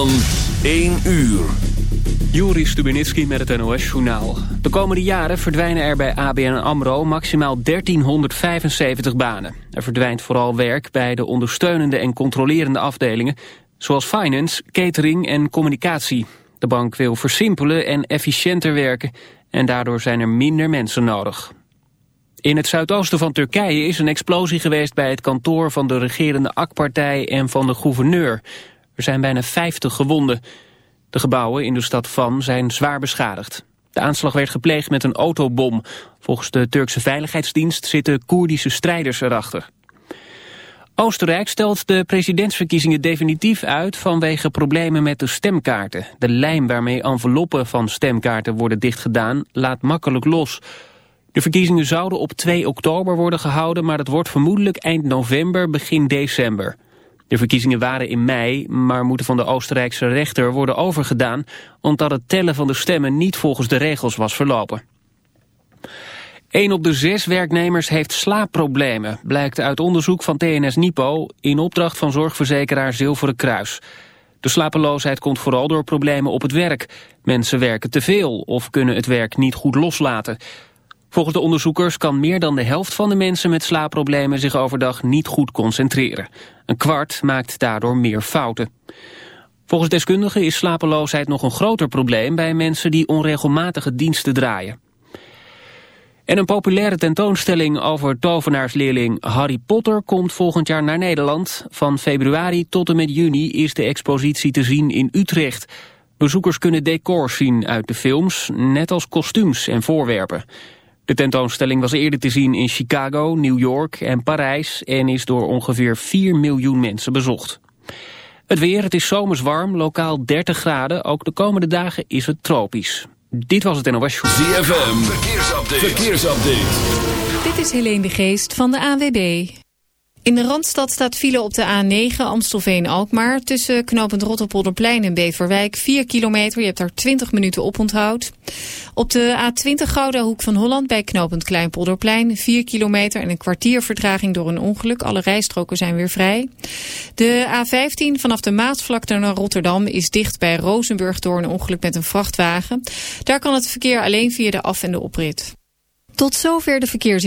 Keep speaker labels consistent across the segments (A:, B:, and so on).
A: Van 1 uur.
B: Juri Stubenitski met het NOS-journaal. De komende jaren verdwijnen er bij ABN AMRO maximaal 1375 banen. Er verdwijnt vooral werk bij de ondersteunende en controlerende afdelingen... zoals finance, catering en communicatie. De bank wil versimpelen en efficiënter werken... en daardoor zijn er minder mensen nodig. In het zuidoosten van Turkije is een explosie geweest bij het kantoor van de regerende AK-partij en van de gouverneur. Er zijn bijna 50 gewonden. De gebouwen in de stad Van zijn zwaar beschadigd. De aanslag werd gepleegd met een autobom. Volgens de Turkse Veiligheidsdienst zitten Koerdische strijders erachter. Oostenrijk stelt de presidentsverkiezingen definitief uit vanwege problemen met de stemkaarten. De lijm waarmee enveloppen van stemkaarten worden dichtgedaan laat makkelijk los. De verkiezingen zouden op 2 oktober worden gehouden, maar dat wordt vermoedelijk eind november, begin december. De verkiezingen waren in mei, maar moeten van de Oostenrijkse rechter worden overgedaan... omdat het tellen van de stemmen niet volgens de regels was verlopen. Een op de zes werknemers heeft slaapproblemen, blijkt uit onderzoek van TNS Nipo... in opdracht van zorgverzekeraar Zilveren Kruis. De slapeloosheid komt vooral door problemen op het werk. Mensen werken te veel of kunnen het werk niet goed loslaten... Volgens de onderzoekers kan meer dan de helft van de mensen met slaapproblemen zich overdag niet goed concentreren. Een kwart maakt daardoor meer fouten. Volgens deskundigen is slapeloosheid nog een groter probleem bij mensen die onregelmatige diensten draaien. En een populaire tentoonstelling over tovenaarsleerling Harry Potter komt volgend jaar naar Nederland. Van februari tot en met juni is de expositie te zien in Utrecht. Bezoekers kunnen decors zien uit de films, net als kostuums en voorwerpen. De tentoonstelling was eerder te zien in Chicago, New York en Parijs... en is door ongeveer 4 miljoen mensen bezocht. Het weer, het is zomers warm, lokaal 30 graden. Ook de komende dagen is het tropisch. Dit was het NOS Show.
A: ZFM, verkeersupdate. verkeersupdate.
C: Dit is Helene de Geest van de ANWB. In de Randstad staat file op de A9 Amstelveen-Alkmaar... tussen knooppunt Rotterpolderplein en Beverwijk 4 kilometer. Je hebt daar 20 minuten op onthoud. Op de A20 Gouda Hoek van Holland bij knooppunt Kleinpolderplein 4 kilometer en een kwartier vertraging door een ongeluk. Alle rijstroken zijn weer vrij. De A15 vanaf de Maasvlakte naar Rotterdam is dicht bij Rozenburg door een ongeluk met een vrachtwagen. Daar kan het verkeer alleen via de af- en de oprit. Tot zover de verkeers.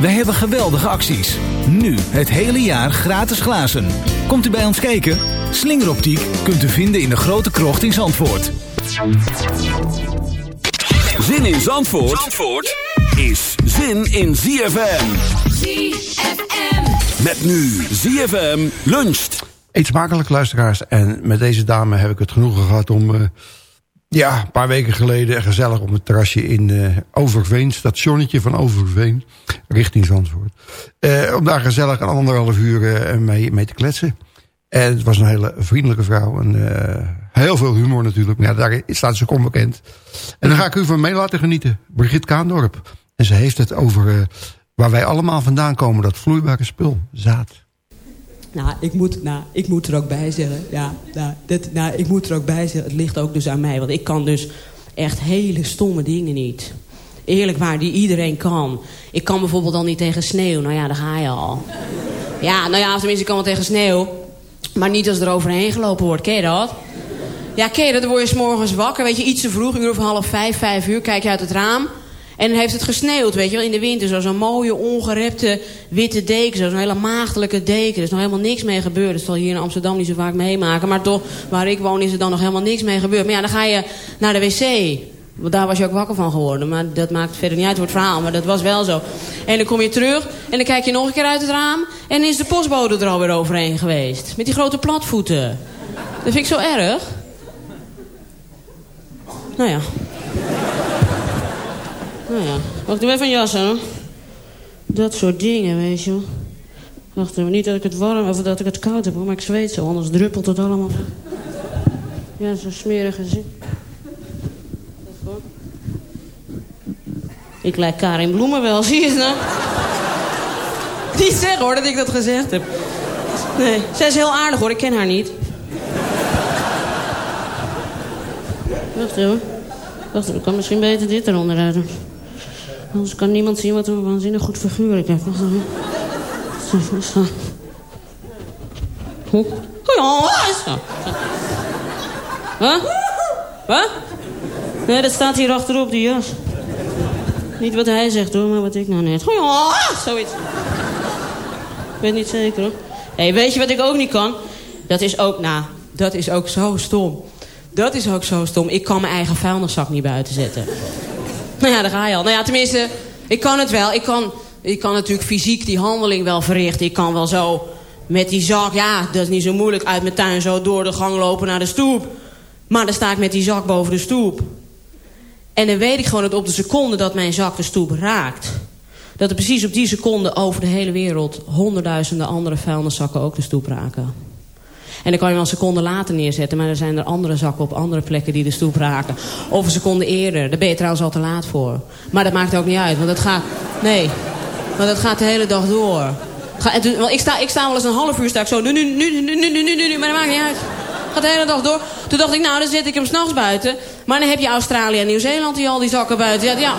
D: Wij hebben geweldige acties. Nu het hele jaar gratis glazen. Komt u bij ons kijken? Slingeroptiek kunt u vinden in de grote krocht in Zandvoort.
A: Zin in Zandvoort, Zandvoort is zin in ZFM.
E: ZFM.
A: Met nu ZFM luncht.
F: Eet smakelijk, luisteraars. En met deze dame heb ik het genoegen gehad om... eh, ja, een paar weken geleden gezellig op het terrasje in eh Overveen... stationnetje van Overveen, richting Zandvoort. eh, om daar gezellig een anderhalf uur eh, mee, mee te kletsen. En het was een hele vriendelijke vrouw. En heel veel humor natuurlijk. Maar ja, daar staat ze onbekend. En dan ga ik u van mee laten genieten. Brigitte Kaandorp. En ze heeft het over waar wij allemaal vandaan komen. Dat vloeibare spul, zaad.
G: Nou, ik moet, nou, ik moet er ook bij zeggen. Ja, nou, dit, nou, ik moet er ook bij zeggen. Het ligt ook dus aan mij. Want ik kan dus echt hele stomme dingen niet. Eerlijk waar, die iedereen kan. Ik kan bijvoorbeeld al niet tegen sneeuw. Nou ja, daar ga je al. Ja, nou ja, tenminste, ik kan wel tegen sneeuw. Maar niet als er overheen gelopen wordt. Ken je dat? Ja, ken je dat? Dan word je 's morgens wakker. Weet je, iets te vroeg, uur of half vijf, vijf uur. Kijk je uit het raam. En heeft het gesneeuwd, weet je wel, in de winter. Zo- Zo'n mooie, ongerepte witte deken. zo, Zo'n hele maagdelijke deken. Er is nog helemaal niks mee gebeurd. Dat zal hier in Amsterdam niet zo vaak meemaken. Maar toch, waar ik woon, is er dan nog helemaal niks mee gebeurd. Maar ja, dan ga je naar de wc. Want daar was je ook wakker van geworden. Maar dat maakt verder niet uit voor het verhaal. Maar dat was wel zo. En dan kom je terug. En dan kijk je nog een keer uit het raam. En is de postbode er alweer overheen geweest. Met die grote platvoeten. Dat vind ik zo erg. Nou ja. Nou ja. Wacht, doe even een jas. Dat soort dingen, weet je. Wacht even, niet dat ik het warm of dat ik het koud heb, maar ik zweet zo, anders druppelt het allemaal. Ja, zo'n smerige zin. Ik lijk Karin Bloemen wel, zie je het nou? Niet zeggen hoor, dat ik dat gezegd heb. Nee, zij is heel aardig hoor, ik ken haar niet. Wacht even. Wacht ik kan misschien beter dit eronder uit. Anders kan niemand zien wat een waanzinnig goed figuur ik heb. Oh. Wat? Wat? Nee, dat staat hier achterop, die jas. Niet wat hij zegt hoor, maar wat ik nou net. Ja, zoiets. Ik weet niet zeker hoor. Hé, weet je wat ik ook niet kan? Dat is ook, nou, dat is ook zo stom. Dat is ook zo stom. Ik kan mijn eigen vuilniszak niet buiten zetten. Nou ja, daar ga je al. Nou ja, tenminste, ik kan het wel. Ik kan, ik kan natuurlijk fysiek die handeling wel verrichten. Ik kan wel zo met die zak, ja, dat is niet zo moeilijk... uit mijn tuin zo door de gang lopen naar de stoep. Maar dan sta ik met die zak boven de stoep. En dan weet ik gewoon dat op de seconde dat mijn zak de stoep raakt... dat er precies op die seconde over de hele wereld... honderdduizenden andere vuilniszakken ook de stoep raken. En dan kan je wel een seconde later neerzetten. Maar er zijn er andere zakken op andere plekken die de stoep raken. Of een seconde eerder. Daar ben je trouwens al te laat voor. Maar dat maakt ook niet uit. Want dat gaat... Nee. Want dat gaat de hele dag door. Want ik sta, ik sta wel eens een half uur sta ik zo. Nu, nu, nu, nu, nu, nu, nu, nu. Maar dat maakt niet uit. Gaat de hele dag door. Toen dacht ik, nou, dan zet ik hem s'nachts buiten. Maar dan heb je Australië en Nieuw-Zeeland die al die zakken buiten. ja. ja.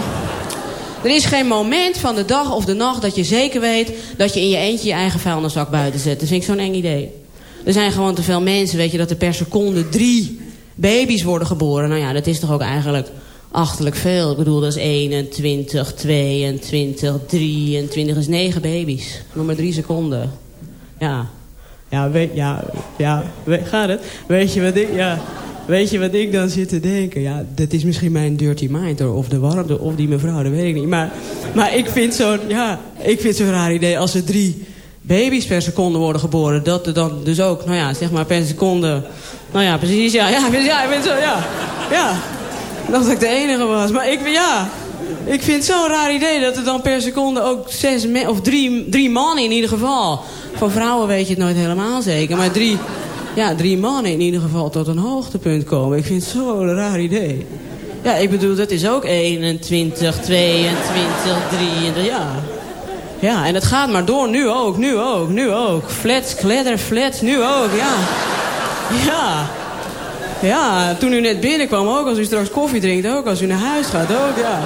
G: Er is geen moment van de dag of de nacht dat je zeker weet... dat je in je eentje je eigen vuilniszak buiten zet. Dat vind ik zo'n eng idee. Er zijn gewoon te veel mensen, weet je, dat er per seconde drie baby's worden geboren. Nou ja, dat is toch ook eigenlijk achterlijk veel. Ik bedoel, dat is 21, 22, 23, dat is negen baby's. Nog maar drie seconden. Ja. Ja, weet, ja, ja, gaat het? Weet je wat ik, ja... Weet je wat ik dan zit te denken? Ja, dat is misschien mijn dirty mind. Of de warmte, of die mevrouw, dat weet ik niet. Maar, maar ik vind zo'n, ja, ik vind zo'n raar idee als er drie baby's per seconde worden geboren. Dat er dan dus ook, nou ja, zeg maar per seconde... Nou ja, precies, ja, ja, ja, ik vind zo, ja. Ja, ik dacht dat ik de enige was. Maar ik, ja, ik vind het zo'n raar idee dat er dan per seconde ook zes, of drie, drie mannen in ieder geval. Van vrouwen weet je het nooit helemaal zeker, maar drie, ja, drie mannen in ieder geval tot een hoogtepunt komen. Ik vind het zo'n raar idee. Ja, ik bedoel, dat is ook 21, 22, 23, ja. Ja, en het gaat maar door, nu ook, nu ook, nu ook. Flats, kledder, flats, nu ook, ja. Ja. Ja, toen u net binnenkwam ook, als u straks koffie drinkt ook, als u naar huis gaat ook, ja.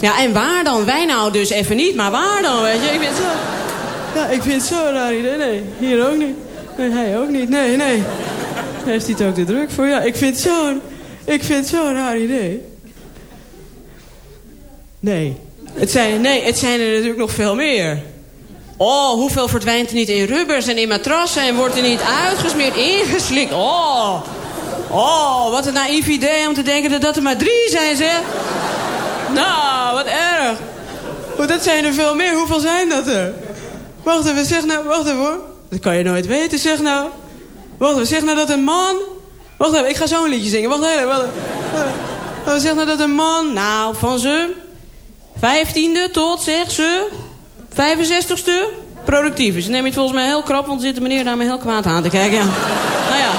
G: Ja, en waar dan? Wij nou dus even niet, maar waar dan, weet je? Ik vind het zo... Ja, ik vind het zo raar idee. Nee, hier ook niet. Nee, hij ook niet. Nee, nee. Heeft hij het ook te druk voor? Ja, ik vind het zo'n... Ik vind het zo'n raar idee. Nee. Het zijn, nee, het zijn er natuurlijk nog veel meer. Oh, hoeveel verdwijnt er niet in rubbers en in matrassen... en wordt er niet uitgesmeerd, ingeslikt. Oh, oh, wat een naïef idee om te denken dat dat er maar drie zijn, zeg. Nou, wat erg. Maar dat zijn er veel meer. Hoeveel zijn dat er? Wacht even, zeg nou, wacht even hoor. Dat kan je nooit weten, zeg nou. Wacht even, zeg nou dat een man... Wacht even, ik ga zo een liedje zingen. Wacht even. Wacht even, Zeg nou dat een man, nou, van ze... Vijftiende tot, zeg ze... 65ste productief is. Neem je het volgens mij heel krap, want zit de meneer daar me heel kwaad aan te kijken. Ja. Nou ja.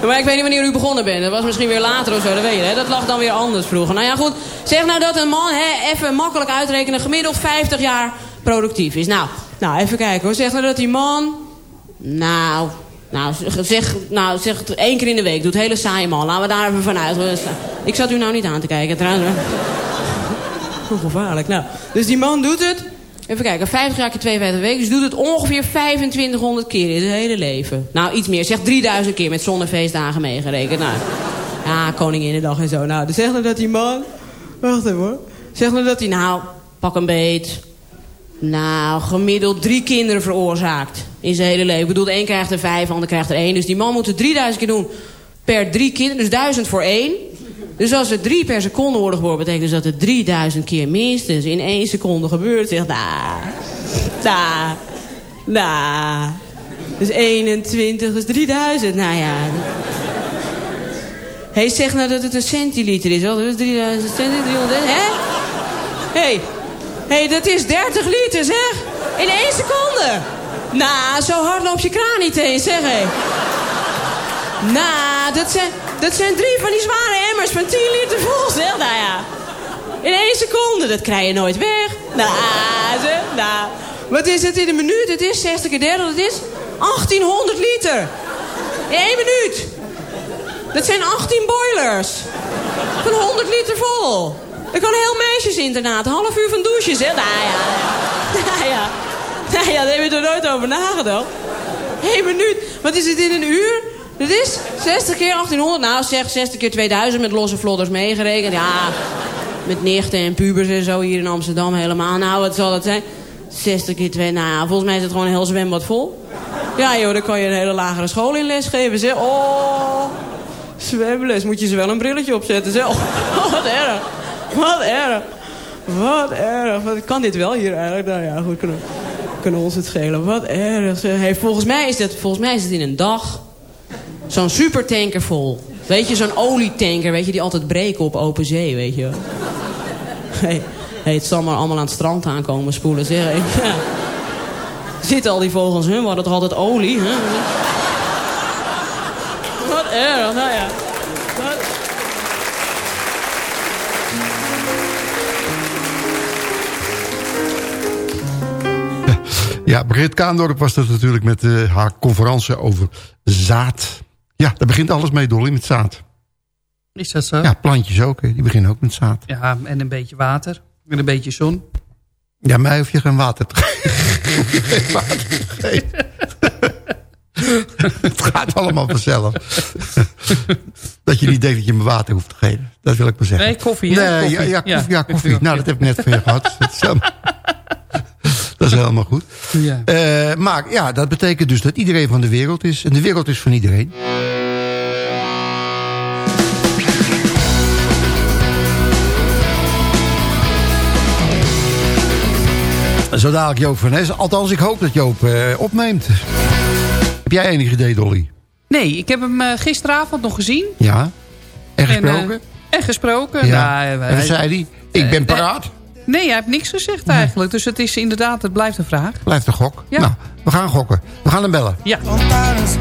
G: Ja, Maar ik weet niet wanneer u begonnen bent. Dat was misschien weer later of zo, dat weet je. Hè? Dat lag dan weer anders vroeger. Nou ja, goed. Zeg nou dat een man, hè, even makkelijk uitrekenen... gemiddeld 50 jaar productief is. Nou, nou, even kijken hoor. Zeg nou dat die man... Nou, Nou, zeg, nou, zeg het één keer in de week. Doe het hele saaie man. Laten we daar even vanuit. Ik zat u nou niet aan te kijken trouwens. Gevaarlijk. Nou, dus die man doet het. Even kijken, 50 jaar keer 52 weken. Dus doet het ongeveer 2500 keer in zijn hele leven. Nou, iets meer. Zeg 3000 keer met zonnefeestdagen meegerekend. Nou, ja, Koninginnedag en zo. Nou, dan zegt nou dat die man... Wacht even hoor. Zegt nou dat hij, nou, pak een beet. Nou, gemiddeld drie kinderen veroorzaakt. In zijn hele leven. Ik bedoel, één krijgt er vijf, ander krijgt er één. Dus die man moet het 3000 keer doen per drie kinderen. Dus duizend voor één. Dus als er drie per seconde worden geboren... betekent dus dat het 3000 keer minstens in één seconde gebeurt. Zeg, nou, nou, nou. Dus 21, dus 3000. Nou ja. Hé, hey, zeg nou dat het een centiliter is. Dat is 3000 centiliter, hè? Hé, hey. Hey, dat is 30 liter, zeg. In één seconde. Nou, zo hard loopt je kraan niet eens, zeg hé. Nou, dat zijn, dat zijn drie van die zware emmers van 10 liter vol, zeg. Nou ja. In één seconde, dat krijg je nooit weg. Nou, zeg, nou. Wat is het in een minuut? Het is 60 keer 30, dat is 1800 liter. In één minuut. Dat zijn 18 boilers. Van 100 liter vol. Er kan heel meisjesinternaat. Een half uur van douchen, zeg. Nou ja. Nou ja. Nou ja, daar heb je er nooit over nagedacht. Eén minuut. Wat is het in een uur? Dat is 60 keer 1800. Nou, zeg 60 keer 2000 met losse vlodders meegerekend. Ja, met nichten en pubers en zo hier in Amsterdam helemaal. Nou, wat zal het zijn? 60 keer 2. Nou ja, volgens mij is het gewoon een heel zwembad vol. Ja joh, dan kan je een hele lagere school in les geven. Zeg. Oh, zwemles. Moet je ze wel een brilletje opzetten. Zeg. Oh, wat erg. Wat erg. Wat erg. Kan dit wel hier eigenlijk? Nou ja, goed. Kunnen, kunnen ons het schelen. Wat erg. Hey, volgens, mij is dat, volgens mij is het in een dag zo'n supertanker vol. Weet je, zo'n olietanker, weet je, die altijd breken op open zee, weet je. Hey, het zal maar allemaal aan het strand aankomen spoelen, zeg. Ja. Zitten al die vogels? We hadden toch altijd olie, hè? Wat erg, nou ja.
F: Ja, Britt Kaandorp was dat natuurlijk met uh, haar conferentie over zaad. Ja, daar begint alles mee, Dolly, met zaad.
H: Is dat zo?
F: Ja, plantjes ook, hè. die beginnen ook met zaad.
H: Ja, en een beetje water. En een beetje zon.
F: Ja, mij hoef je geen water te geven. water te geven. Het gaat allemaal vanzelf. dat je niet denkt dat je me water hoeft te geven. Dat wil ik maar zeggen.
H: Nee, koffie. hè?
F: Nee,
H: koffie.
F: Ja, ja, koffie, ja, koffie. Nou, dat heb ik net van je gehad. Dat is helemaal, goed.
H: Ja.
F: Eh, maar ja, dat betekent dus dat iedereen van de wereld is. En de wereld is van iedereen. Zo dadelijk Joop van Nes. Althans, ik hoop dat Joop eh, opneemt. Heb jij enig idee, Dolly?
H: Nee, ik heb hem eh, gisteravond nog gezien.
F: Ja. En
H: En,
F: gesproken?
H: En gesproken.
F: ja.
H: Nou,
F: en wat zei hij? Ik ben paraat.
H: Nee, hij heeft niks gezegd eigenlijk. Dus het is inderdaad, het blijft een vraag.
F: Blijft een gok.
H: Ja.
F: Nou, we gaan gokken. We gaan hem bellen.
H: Ja.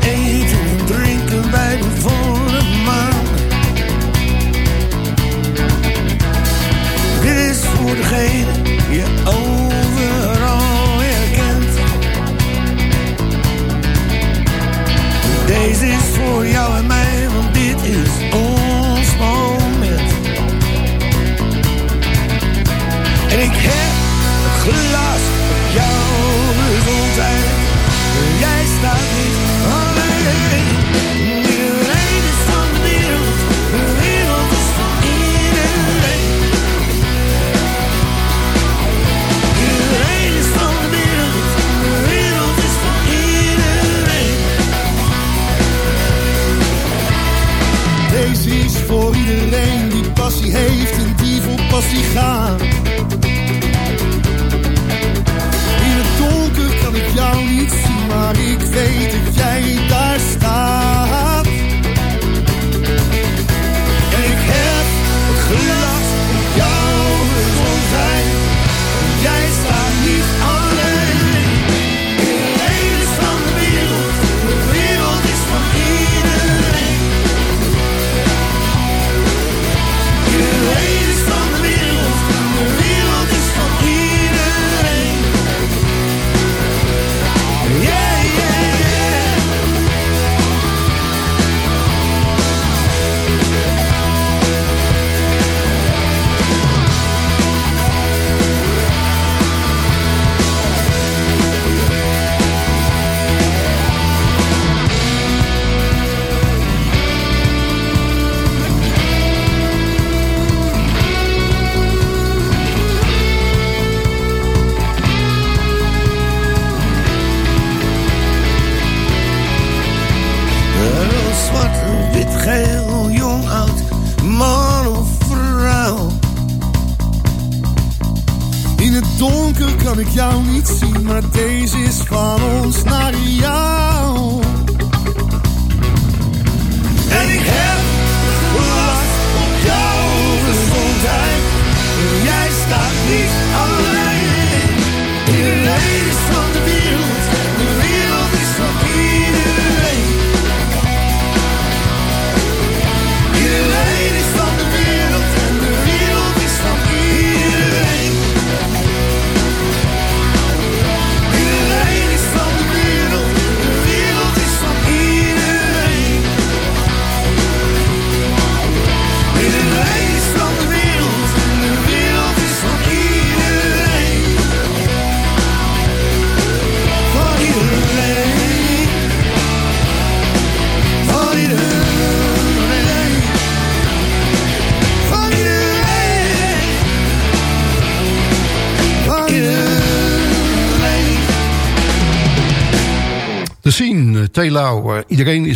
I: Eten en drinken bij de volle maan. Dit is voor degene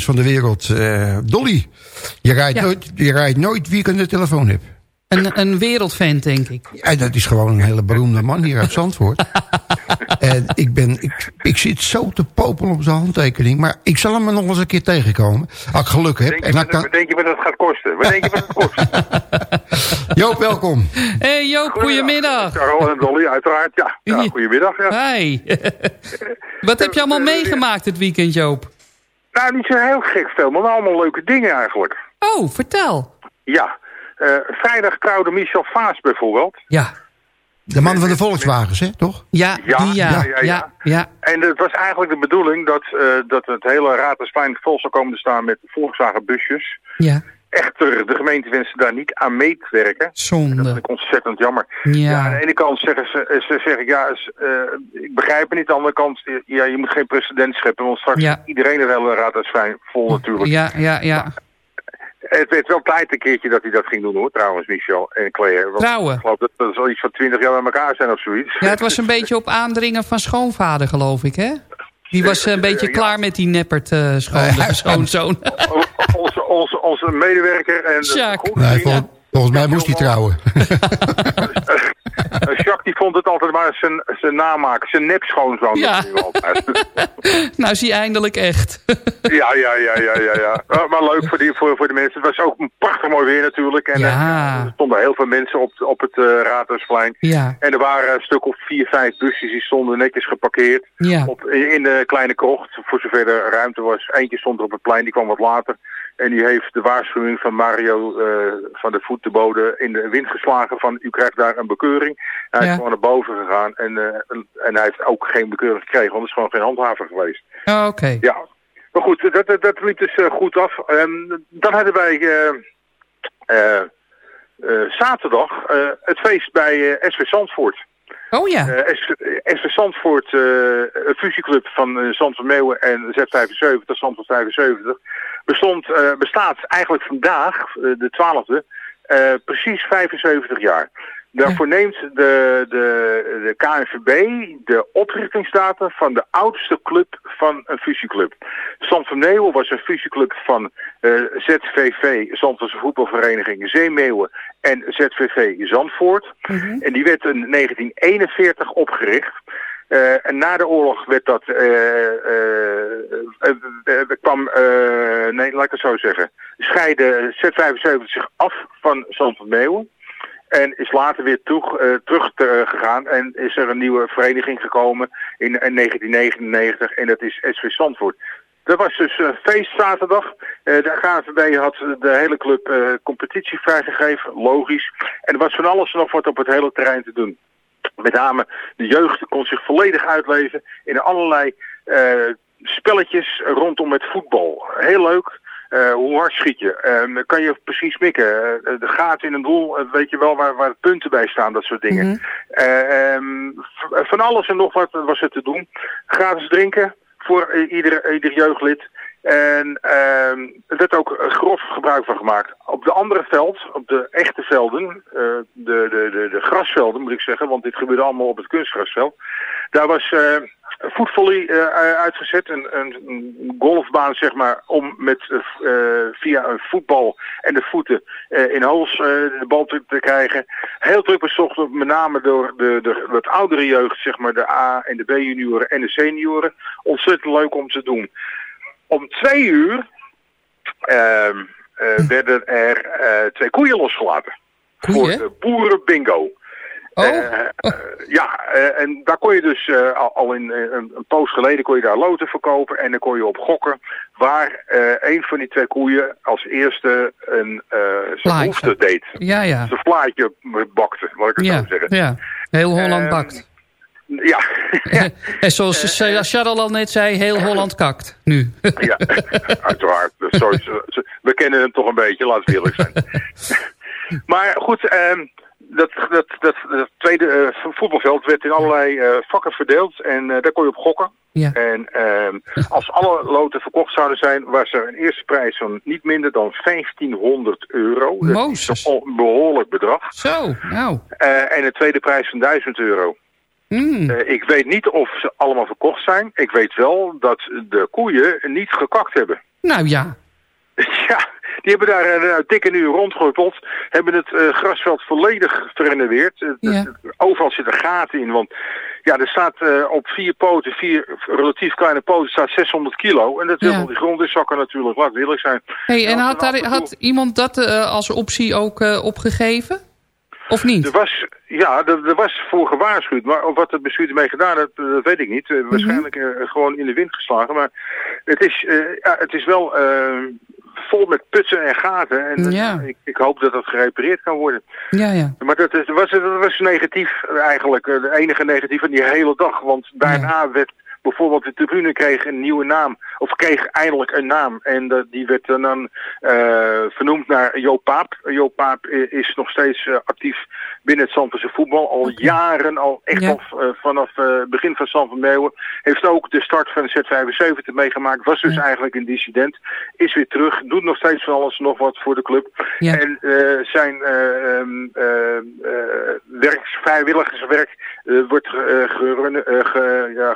I: is van de wereld.
F: Eh, Dolly, je rijdt,
H: Ja.
F: nooit, je rijdt nooit wie ik aan de telefoon heb.
H: Een, een wereldfan, denk ik.
F: Ja, dat is gewoon een hele beroemde man hier uit Zandvoort. en ik, ben, ik, ik zit zo te popelen op zijn handtekening. Maar ik zal hem nog eens een keer tegenkomen. Als ik geluk heb.
J: Denk
F: En dan
J: wat,
F: kan...
J: wat denk je wat het gaat kosten? Wat denk je wat het kost?
F: Joop, welkom.
H: hey Joop, goedemiddag.
J: Carol en Dolly, uiteraard. Ja, ja goedemiddag. Ja.
H: Hi. Wat heb je allemaal meegemaakt het weekend, Joop?
J: Nou, niet zo heel gek veel, maar wel allemaal leuke dingen eigenlijk.
H: Oh, vertel.
J: Ja, eh, vrijdag trouwde Michel Vaas bijvoorbeeld.
H: Ja.
F: De man van de Volkswagens, hè, toch?
H: Ja,
J: Ja,
H: die ja.
J: ja,
H: Ja,
J: ja. En het was eigenlijk de bedoeling dat, eh, dat het hele Raadhuisplein vol zou komen te staan met Volkswagen busjes.
H: Ja.
J: Echter, de gemeente wenste daar niet aan mee te werken.
H: Zonde.
J: Dat vind ik ontzettend jammer.
H: Ja.
J: aan de ene kant zeggen ze, ze zeggen, ja, is, eh, ik begrijp het niet. Aan de andere kant, eh, ja, je moet geen precedent scheppen. Want straks
H: Ja.
J: is iedereen het hele Raadhuisplein vol natuurlijk.
H: Ja, ja, ja.
J: Het werd wel tijd een keertje dat hij dat ging doen hoor, trouwens, Michel en Claire. Want
H: Trouwen?
J: Ik geloof dat dat zal iets van twintig jaar bij elkaar zijn of zoiets.
H: Ja, het was een beetje op aandringen van schoonvader, geloof ik, hè? Die was eh, een beetje klaar met die neppert eh schoon, schoonzoon.
J: onze, onze, onze medewerker en...
H: Sjaak.
F: Nee, vol- volgens mij moest hij trouwen.
J: Uh, Jacques die vond het altijd maar zijn, zijn namaak, zijn nep schoonzoon.
H: Ja. nou, zie je eindelijk echt.
J: ja, ja, ja, ja, ja. ja. Maar, maar leuk voor, die, voor, voor de mensen. Het was ook een prachtig mooi weer natuurlijk. En
H: Ja.
J: eh, er stonden heel veel mensen op, op het uh, Raadhuisplein.
H: Ja.
J: En er waren een stuk of vier, vijf busjes die stonden netjes geparkeerd.
H: Ja.
J: Op, in de kleine krocht, voor zover er ruimte was. Eentje stond er op het plein, die kwam wat later. En die heeft de waarschuwing van Mario eh, van de voet de bodem in de wind geslagen van u krijgt daar een bekeuring. Hij
H: Ja.
J: is gewoon naar boven gegaan en, eh, en- hij heeft ook geen bekeuring gekregen, want het is gewoon geen handhaver geweest.
H: Oh, Oké.
J: Ja, maar goed, dat, dat, dat liep dus eh, goed af. Dan hadden wij zaterdag het feest bij SV Zandvoort.
H: Oh ja.
J: Eh, SV, Zandvoort, een fusieclub van Zandvoort Meeuwen en Z75, Zandvoort 75, bestond, eh, bestaat eigenlijk vandaag, eh, de 12e, eh, precies 75 jaar. Daarvoor neemt de, de, de KNVB de oprichtingsdatum van de oudste club van een fusieclub. Zandvoort Meeuwen was een fusieclub van ZVV, Zandvoortse voetbalvereniging Zeemeeuwen en ZVV Zandvoort. En die werd in 1941 opgericht. Eh, en na de oorlog werd dat, eh, eh, kwam, nee, laat ik het zo zeggen, scheidde Z75 zich af van Zandvoort Meeuwen. En is later weer terug te- gegaan en is er een nieuwe vereniging gekomen in, in 1999 en dat is SV Zandvoort. Dat was dus een feest zaterdag. Eh, de KNVB had de hele club competitie vrijgegeven, logisch. En er was van alles nog wat op het hele terrein te doen. Met name de jeugd kon zich volledig uitleven in allerlei eh, spelletjes rondom het voetbal. Heel leuk. Eh, hoe hard schiet je? Eh, kan je precies mikken? Eh, de gaten in een doel, weet je wel waar, waar punten bij staan, dat soort dingen. Eh, ehm, van alles en nog wat was er te doen. Gratis drinken voor ieder, ieder jeugdlid. En ehm, er werd ook grof gebruik van gemaakt. Op de andere veld, op de echte velden, eh, de, de, de, de grasvelden moet ik zeggen, want dit gebeurde allemaal op het kunstgrasveld. Daar was eh, voetvolley eh, uitgezet. Een, een, golfbaan, zeg maar, om met, via een voetbal en de voeten in holes eh, de bal te, te krijgen. Heel druk bezocht, met name door de, de wat oudere jeugd, zeg maar, de A- en de B-junioren en de senioren. Ontzettend leuk om te doen. Om twee uur ehm, eh, werden er eh, twee koeien losgelaten. Voor de boerenbingo.
H: Oh.
J: Eh, ja, en daar kon je dus al, in een, een poos geleden kon je daar loten verkopen en dan kon je op gokken waar een van die twee koeien als eerste een zijn
H: Plaatje.
J: behoefte deed.
H: Ja, ja.
J: Zijn vlaatje bakte, wat ik het
H: Ja,
J: zo zeggen.
H: ja. Heel Holland
J: Ehm,
H: bakt.
J: Ja,
H: En zoals Charles al net zei, heel Holland kakt. Nu.
J: ja, uiteraard. Dus we kennen hem toch een beetje, laten we eerlijk zijn. maar goed, ehm, dat, dat, dat, dat tweede eh, voetbalveld werd in allerlei eh, vakken verdeeld en eh, daar kon je op gokken.
H: Ja.
J: En ehm, als alle loten verkocht zouden zijn, was er een eerste prijs van niet minder dan 1500 euro. Dat is een behoorlijk bedrag.
H: Zo, nou.
J: Eh, en een tweede prijs van 1000 euro.
H: Mm.
J: Eh, ik weet niet of ze allemaal verkocht zijn. Ik weet wel dat de koeien niet gekakt hebben.
H: Nou ja.
J: Ja, die hebben daar een uh, dikke uur rondgehuppeld. Hebben het eh, grasveld volledig verrenoveerd. Overal zitten gaten in. Want ja, er staat eh, op vier poten, vier relatief kleine poten, staat 600 kilo. En dat
H: Ja.
J: die grond in zakken natuurlijk. Laat eerlijk zijn.
H: Hey, en had, daar, had iemand dat als optie ook eh, opgegeven? Of niet?
J: Er was, ja, er, er was voor gewaarschuwd, maar wat het bestuur ermee gedaan heeft, eh, dat weet ik niet.
H: Mhm.
J: Eh, waarschijnlijk eh, gewoon in de wind geslagen, maar het is, ja, het is wel vol met putsen en gaten. En ik, ik hoop dat dat gerepareerd kan worden.
H: Ja, ja.
J: Maar dat, is, was, dat was negatief eigenlijk, de enige negatief van die hele dag. Want daarna werd bijvoorbeeld de tribune kreeg een nieuwe naam. Of kreeg eindelijk een naam. En dat die werd dan, eh, vernoemd naar Joop Paap. Joop Paap i- is nog steeds eh, actief binnen het Zandvoortse voetbal. Al jaren, al echt
H: Ja.
J: al eh, vanaf het begin van Zand van Meeuwen. Heeft ook de start van de Z75 meegemaakt. Was dus eigenlijk een dissident. Is weer terug. Doet nog steeds van alles nog wat voor de club.
H: Ja.
J: En eh, zijn eh, eh, eh, werk, vrijwilligerswerk eh, wordt ge- eh, gerun- eh, ge- ja,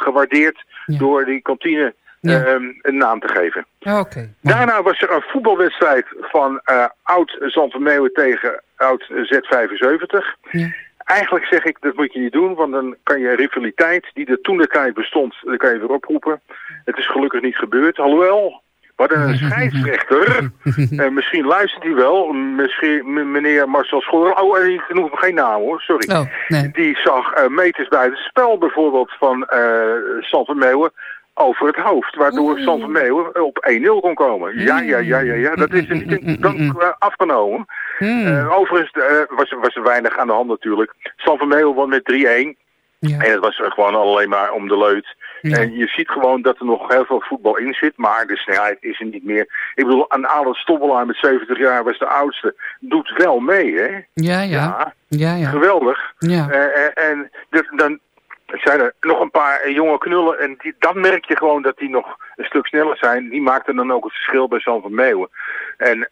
H: Ja.
J: door die kantine
H: Ja.
J: ehm, een naam te geven.
H: Oké.
J: Daarna was er een voetbalwedstrijd van eh, oud Zandvermeeuwen tegen oud Z75.
H: Ja.
J: Eigenlijk zeg ik, dat moet je niet doen, want dan kan je rivaliteit die er toen de tijd bestond, dan kan je weer oproepen. Het is gelukkig niet gebeurd. Alhoewel, we hadden een scheidsrechter, eh, misschien luistert hij wel, misschien meneer Marcel Schoor. Oh, en ik noem hem geen naam hoor, sorry.
H: Oh, nee.
J: Die zag eh, meters bij het spel bijvoorbeeld van eh San van Meeuwen over het hoofd. Waardoor San van Meeuwen op 1-0 kon komen. Ja, ja, ja, ja, ja. Dat is een dank eh, afgenomen.
H: Hmm.
J: Eh, overigens eh, was, was er weinig aan de hand natuurlijk. San van Meeuwen won met 3-1.
H: Ja.
J: En het was gewoon alleen maar om de leut.
H: Ja.
J: En je ziet gewoon dat er nog heel veel voetbal in zit. Maar de snelheid is er niet meer. Ik bedoel, een Adel Stobbelaar met 70 jaar was de oudste. Doet wel mee, hè?
H: Ja, ja. Ja, ja.
J: Geweldig.
H: Ja.
J: Eh, en dan zijn er nog een paar eh, jonge knullen. En die, dan merk je gewoon dat die nog een stuk sneller zijn. Die maakten dan ook het verschil bij San van Meeuwen. En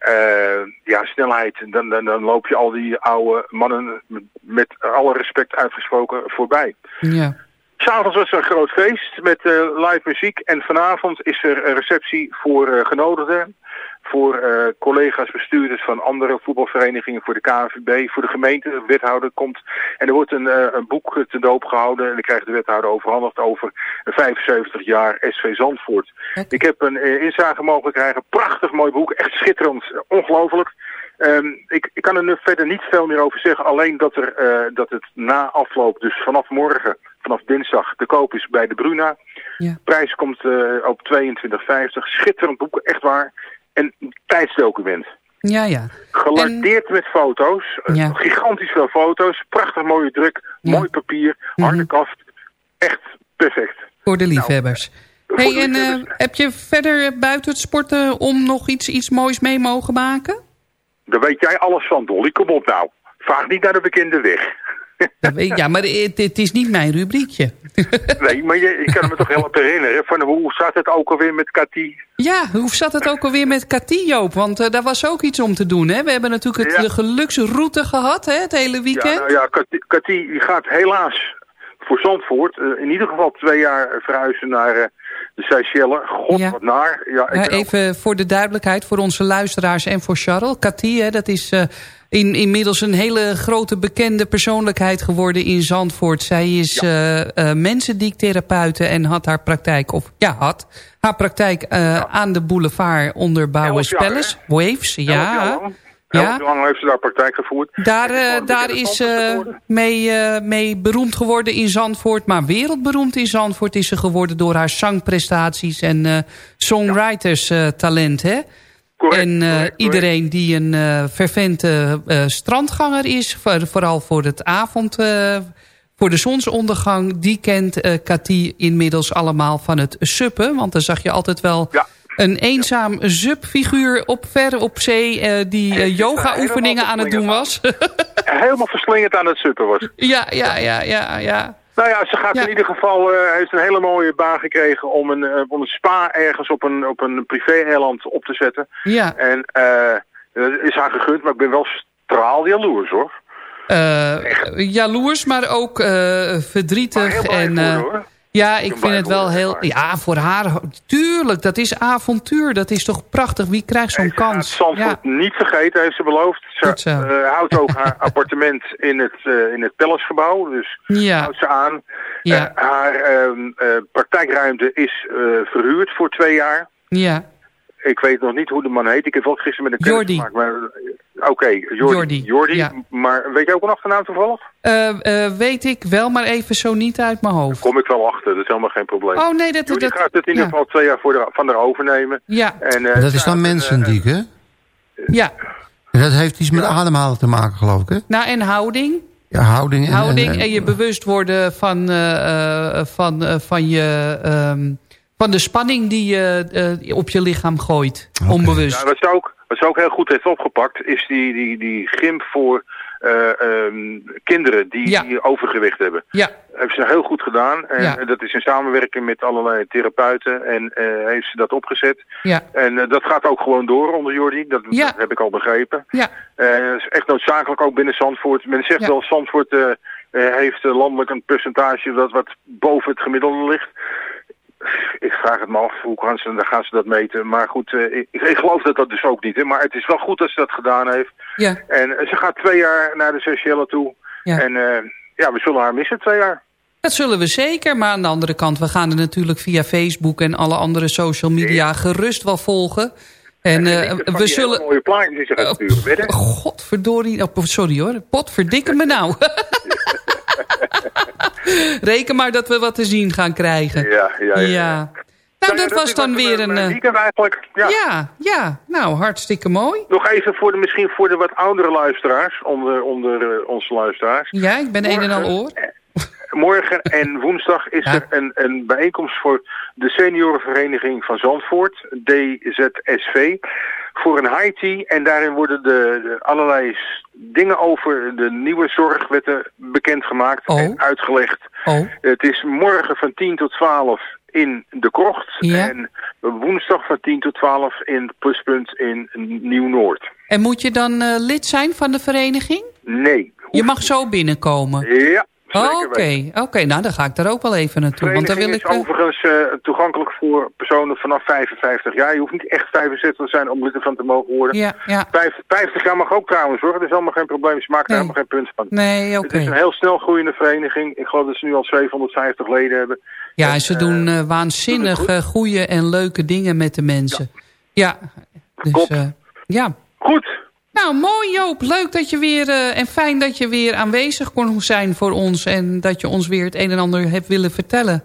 J: ja, snelheid. Dan, dan, dan loop je al die oude mannen met alle respect uitgesproken voorbij.
H: Ja.
J: S'avonds was er een groot feest met eh, live muziek. En vanavond is er een receptie voor eh, genodigden. Voor eh, collega's, bestuurders van andere voetbalverenigingen, voor de KNVB, voor de gemeente. De wethouder komt. En er wordt een, een boek te doop gehouden. En dan krijgt de wethouder overhandigd over 75 jaar SV Zandvoort. Ik heb een inzage mogen krijgen. Prachtig mooi boek. Echt schitterend. Ongelooflijk. Ehm, ik, ik kan er nu verder niet veel meer over zeggen. Alleen dat, er, dat het na afloop, dus vanaf morgen, vanaf dinsdag, te koop is bij de Bruna.
H: Ja.
J: Prijs komt eh, op 22,50. Schitterend boek, echt waar. En een tijdsdocument.
H: Ja, ja.
J: Gelardeerd met foto's. eh,
H: Ja.
J: Gigantisch veel foto's. Prachtig mooie druk.
H: Ja.
J: Mooi papier. Harde kaft. Echt perfect.
H: Voor de liefhebbers.
J: voor
H: hey,
J: de
H: en eh,
J: liefhebbers.
H: heb je verder buiten het sporten om nog iets, iets moois mee mogen maken?
J: Daar weet jij alles van, Dolly. Kom op nou. Vraag niet naar de bekende weg.
H: Weet- Ja, maar het, het is niet mijn rubriekje.
J: Nee, maar je, ik kan me toch heel wat herinneren. Van hoe zat het ook alweer met Cathy?
H: Ja, hoe zat het ook alweer met Cathy, Joop? Want eh, daar was ook iets om te doen, hè? We hebben natuurlijk het,
J: Ja.
H: de geluksroute gehad, hè? Het hele
J: Ja,
H: weekend.
J: nou ja, Cathy, Cathy gaat helaas voor Zandvoort. Eh, in ieder geval twee jaar verhuizen naar eh, de Seychelles. God,
H: Ja.
J: wat naar. Ja, ik
H: Ja,
J: ben ook-
H: even voor de duidelijkheid, voor onze luisteraars en voor Charles. Cathy, hè, dat is eh, in, inmiddels een hele grote bekende persoonlijkheid geworden in Zandvoort. Zij is mensendiekttherapeute en had haar praktijk, of ja, had haar praktijk aan de boulevard onder
J: jaar,
H: Palace. Waves, ja. Ja.
J: Lang heeft ze daar praktijk gevoerd.
H: Daar, eh, daar is
J: geworden.
H: mee, eh, mee beroemd geworden in Zandvoort. Maar wereldberoemd in Zandvoort is ze geworden door haar zangprestaties en eh songwriters eh, talent. Hè?
J: Correct,
H: en
J: correct,
H: iedereen die een fervente strandganger is, voor- vooral voor het avond, voor de zonsondergang, die kent Cathy inmiddels allemaal van het suppen. Want dan zag je altijd wel
J: Ja.
H: Een eenzaam subfiguur op ver op zee eh, die eh, yoga-oefeningen aan het doen was.
J: Helemaal verslingerd aan het suppen was.
H: ja, ja, ja, ja, ja.
J: Nou ja, ze gaat
H: Ja.
J: in ieder geval, eh heeft een hele mooie baan gekregen om een, om een spa ergens op een, op een privé-eiland op te zetten.
H: Ja,
J: En dat is haar gegund, maar ik ben wel straal jaloers hoor.
H: jaloers, maar ook
J: Maar
H: verdrietig.
J: blij
H: en,
J: haar, hoor.
H: Ja, ik vind het wel heel... Ja, voor haar, tuurlijk, dat is avontuur. Dat is toch prachtig. Wie krijgt zo'n kans?
J: Zandvoort
H: Ja,
J: niet vergeten, heeft ze beloofd. Ze eh, houdt ook haar appartement in het, eh in het Palacegebouw. Dus
H: ja,
J: houdt ze aan.
H: ja,
J: Eh, haar ehm, eh, praktijkruimte is verhuurd voor twee jaar.
H: ja.
J: Ik weet nog niet hoe de man heet. Ik heb wel gisteren met een kennis gemaakt. Maar, Oké, Jordi.
H: Jordi,
J: Jordi.
H: ja.
J: Maar weet je ook een achternaam toevallig?
H: Eh, eh, weet ik wel, maar even zo niet uit mijn hoofd.
J: Kom ik wel achter, dat is helemaal geen probleem.
H: Oh nee, dat...
J: Jordi
H: dat
J: gaat het in ieder
H: ja,
J: geval twee jaar voor de, van haar overnemen.
H: ja,
J: En, eh,
F: Dat is dan mensendiek, hè?
H: ja.
F: En dat heeft iets met ademhalen te maken, geloof ik, hè?
H: Nou, en houding.
F: Ja, houding. En,
H: houding
F: en-
H: en je bewust worden van, eh, eh, van, eh, van, je, ehm, van de spanning die je eh, op je lichaam gooit. Onbewust.
J: Ja, wat ze, ook, wat ze ook heel goed heeft opgepakt, is die, die, die grim voor eh, ehm, kinderen die,
H: Ja.
J: die overgewicht hebben.
H: Ja,
J: heeft ze heel goed gedaan. En
H: Ja.
J: dat is in samenwerking met allerlei therapeuten. En eh, heeft ze dat opgezet.
H: ja,
J: En eh, dat gaat ook gewoon door onder Jordi. Dat,
H: Ja.
J: dat heb ik al begrepen.
H: ja.
J: Dat is echt noodzakelijk ook binnen Zandvoort. Men zegt wel, Zandvoort heeft landelijk een percentage dat wat boven het gemiddelde ligt. Ik vraag het me af, hoe gaan ze, dan gaan ze dat meten? Maar goed, eh, ik, ik geloof dat dat dus ook niet. Hè? Maar het is wel goed dat ze dat gedaan heeft.
H: ja.
J: En eh, ze gaat twee jaar naar de Seychelles toe.
H: Ja.
J: En eh, ja, we zullen haar missen twee jaar.
H: Dat zullen we zeker, maar aan de andere kant... we gaan er natuurlijk via Facebook en alle andere social media gerust wel volgen. En we zullen...
J: mooie plaatjes die ze gaat sturen. weet je?
H: Godverdorie, oh, sorry hoor, potverdikke me nou. Reken maar dat we wat te zien gaan krijgen.
J: Ja, ja, ja.
H: Ja. Nou,
J: ja,
H: dat was dan weer een...
J: mijn
H: eh,
J: weekend eigenlijk. Ja.
H: Ja, ja, nou, hartstikke mooi.
J: Nog even voor de, misschien voor de wat oudere luisteraars, onder, onder eh, onze luisteraars.
H: Ja, ik ben een en al
J: Morgen-
H: oor.
J: Morgen en woensdag is
H: Ja.
J: er een, een bijeenkomst voor de seniorenvereniging van Zandvoort, DZSV, voor een high tea. En daarin worden de, de allerlei dingen over de nieuwe zorgwetten bekendgemaakt
H: Oh.
J: en uitgelegd.
H: Oh,
J: Het is morgen van 10 tot 12 in de Krocht.
H: Ja.
J: En woensdag van 10 tot 12 in het Pluspunt in Nieuw-Noord.
H: en moet je dan eh, lid zijn van de vereniging?
J: Nee.
H: Je mag zo binnenkomen.
J: Ja,
H: Oké,
J: weten.
H: oké, nou dan ga ik daar ook wel even naartoe.
J: De
H: Want dan wil
J: vereniging
H: ik...
J: is
H: eh,
J: overigens eh, toegankelijk voor personen vanaf 55 jaar. Je hoeft niet echt 65 te zijn om lid ervan te mogen worden.
H: ja, ja.
J: Vijf- 50 jaar mag ook trouwens hoor. Dat is allemaal geen probleem. Ze maken
H: Nee.
J: helemaal geen punt van.
H: Nee, oké.
J: Het is een heel snel groeiende vereniging. Ik geloof dat ze nu al 750 leden hebben.
H: Ja, en ze doen eh, waanzinnig
J: goed.
H: goede en leuke dingen met de mensen. Ja, dus
J: Klopt.
H: eh, ja.
J: Goed.
H: Nou, mooi Joop. Leuk dat je weer, eh, en fijn dat je weer aanwezig kon zijn voor ons. En dat je ons weer het een en ander hebt willen vertellen.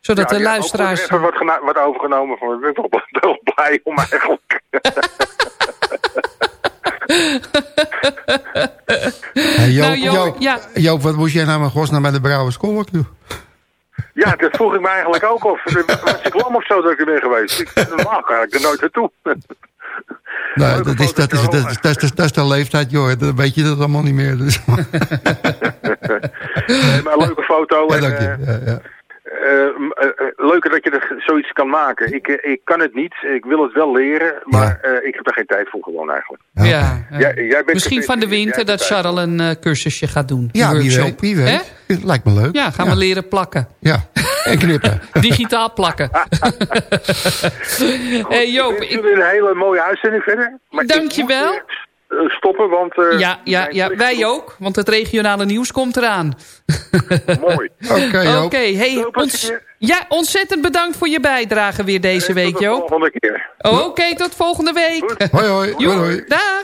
H: Zodat
J: Ja,
H: de luisteraars...
J: goed, even wat, wat overgenomen van. Ik ben wel, wel blij om eigenlijk.
F: Hey, Joop,
H: Nou, Joop,
F: Joop,
H: ja.
F: Joop, wat moest jij nou met gos naar bij de Brouwers Kolk doen?
J: Ja, dat vroeg ik me eigenlijk ook af. Was ik lam of zo dat ik er ben geweest? Ik, normaal ga ik er nooit naartoe.
F: Nou, dat is, dat, is, dat, is, dat, is, dat is de leeftijd, joh. Dan weet je dat allemaal niet meer. Dus.
J: Nee, maar leuke foto.
F: Ja,
J: en,
F: dank je.
J: eh,
F: Ja, ja.
J: eh, eh, leuker dat je er zoiets kan maken. Ik, ik kan het niet, ik wil het wel leren, maar eh, ik heb er geen tijd voor gewoon eigenlijk.
K: Ja, ja.
J: Jij- jij bent
K: Misschien van de winter dat Charles een eh, cursusje gaat doen.
F: Ja, wie weet. Wie weet. Lijkt me leuk.
K: Ja, gaan we leren plakken.
F: Ja, en knippen.
K: Digitaal plakken. hey Joop,
J: Ik jullie een hele mooie uitzending verder. Maar ik
K: Dankjewel.
J: eh, eh, stoppen, want... eh,
K: ja, ja, ja, wij ook, want het regionale nieuws komt eraan.
J: Mooi.
F: Oké, Joop.
K: Oké, hey,
J: Joop,
K: ons, ja, ontzettend bedankt voor je bijdrage weer deze
J: Tot
K: week,
J: de
K: Joop.
J: volgende keer.
K: Oké, tot volgende week.
F: Hoi, hoi.
K: Jo,
F: hoi, hoi.
K: Dag.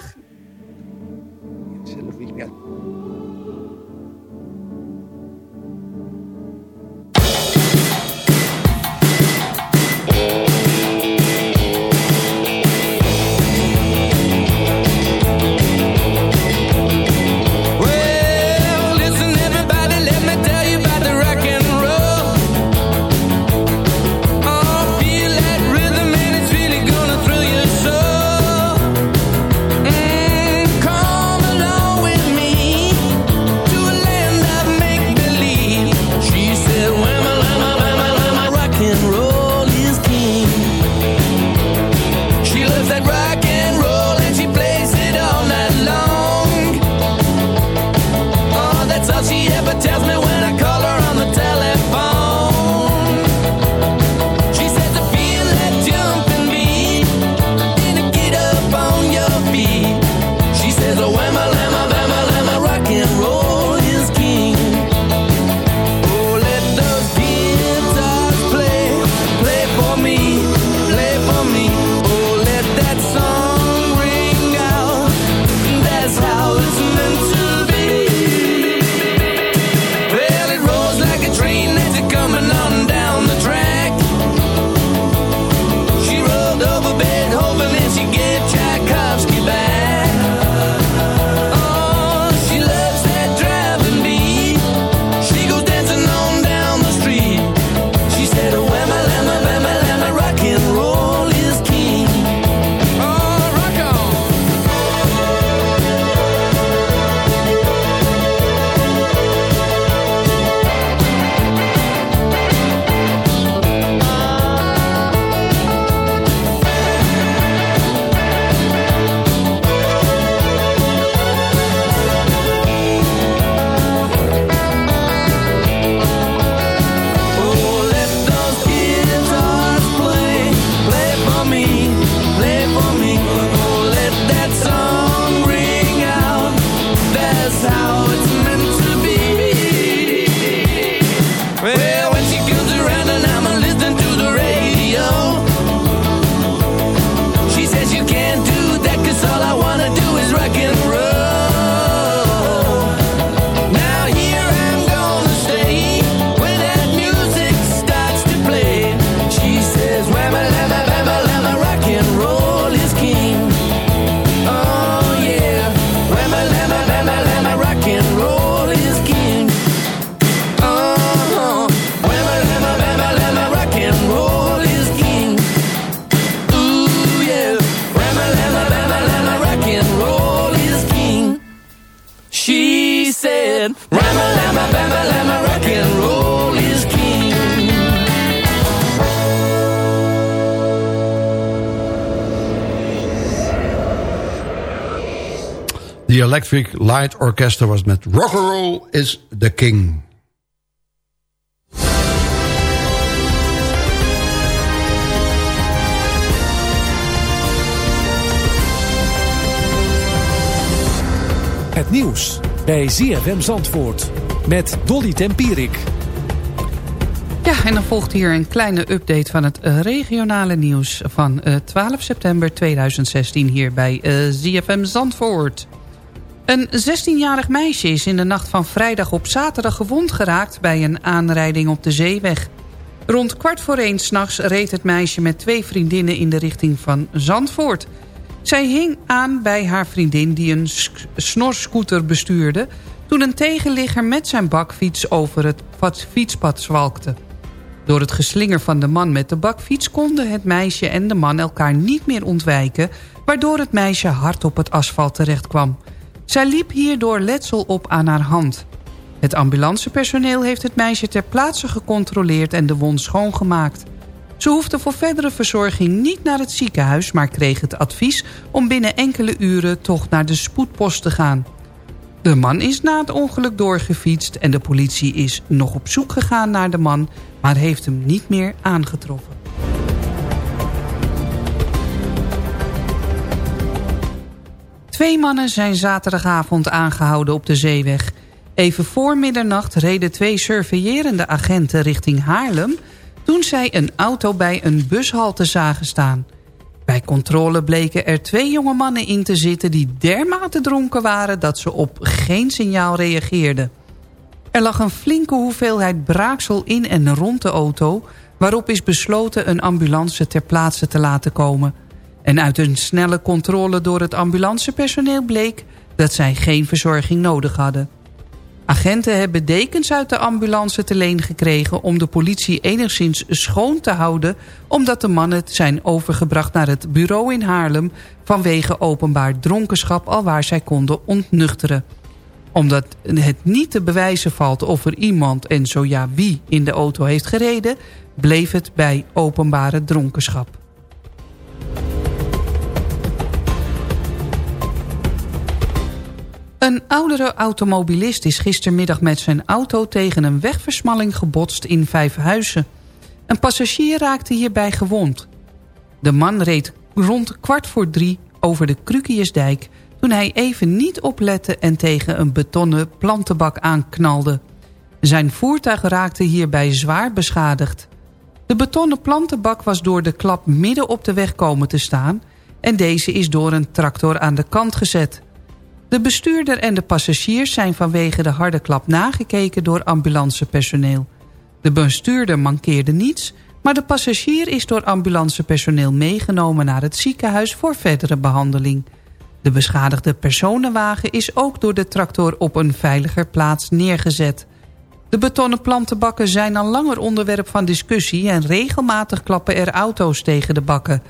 L: The
F: Electric Light Orchestra was met Rock'n'Roll is the King.
M: Het nieuws bij ZFM Zandvoort met Dolly Tempierik.
K: Ja, en dan volgt hier een kleine update van het eh, regionale nieuws van eh, 12 september 2016 hier bij eh, ZFM Zandvoort. Een 16-jarig meisje is in de nacht van vrijdag op zaterdag gewond geraakt bij een aanrijding op de zeeweg. Rond kwart voor één s'nachts reed het meisje met twee vriendinnen in de richting van Zandvoort. Zij hing aan bij haar vriendin die een snorscooter bestuurde... toen een tegenligger met zijn bakfiets over het pad- fietspad zwalkte. Door het geslinger van de man met de bakfiets... konden het meisje en de man elkaar niet meer ontwijken... waardoor het meisje hard op het asfalt terecht kwam. Zij liep hierdoor letsel op aan haar hand.
H: Het ambulancepersoneel heeft het meisje ter plaatse gecontroleerd en de wond schoongemaakt. Ze hoefde voor verdere verzorging niet naar het ziekenhuis... maar kreeg het advies om binnen enkele uren toch naar de spoedpost te gaan. De man is na het ongeluk doorgefietst en de politie is nog op zoek gegaan naar de man... maar heeft hem niet meer aangetroffen. Twee mannen zijn zaterdagavond aangehouden op de zeeweg. Even voor middernacht reden twee surveillerende agenten richting Haarlem... toen zij een auto bij een bushalte zagen staan. Bij controle bleken er twee jonge mannen in te zitten... die dermate dronken waren dat ze op geen signaal reageerden. Er lag een flinke hoeveelheid braaksel in en rond de auto... waarop is besloten een ambulance ter plaatse te laten komen... En uit een snelle controle door het ambulancepersoneel bleek dat zij geen verzorging nodig hadden. Agenten hebben dekens uit de ambulance te leen gekregen om de politie enigszins schoon te houden... omdat de mannen zijn overgebracht naar het bureau in Haarlem... vanwege openbaar dronkenschap alwaar zij konden ontnuchteren. Omdat het niet te bewijzen valt of er iemand en zo ja wie in de auto heeft gereden... bleef het bij openbare dronkenschap. Een oudere automobilist is gistermiddag met zijn auto tegen een wegversmalling gebotst in Vijfhuizen. Een passagier raakte hierbij gewond. De man reed rond kwart voor drie over de Krukiusdijk... toen hij even niet oplette en tegen een betonnen plantenbak aanknalde. Zijn voertuig raakte hierbij zwaar beschadigd. De betonnen plantenbak was door de klap midden op de weg komen te staan... en deze is door een tractor aan de kant gezet... De bestuurder en de passagiers zijn vanwege de harde klap nagekeken door ambulancepersoneel. De bestuurder mankeerde niets, maar de passagier is door ambulancepersoneel meegenomen naar het ziekenhuis voor verdere behandeling. De beschadigde personenwagen is ook door de tractor op een veiliger plaats neergezet. De betonnen plantenbakken zijn al langer onderwerp van discussie... en regelmatig klappen er auto's tegen de bakken.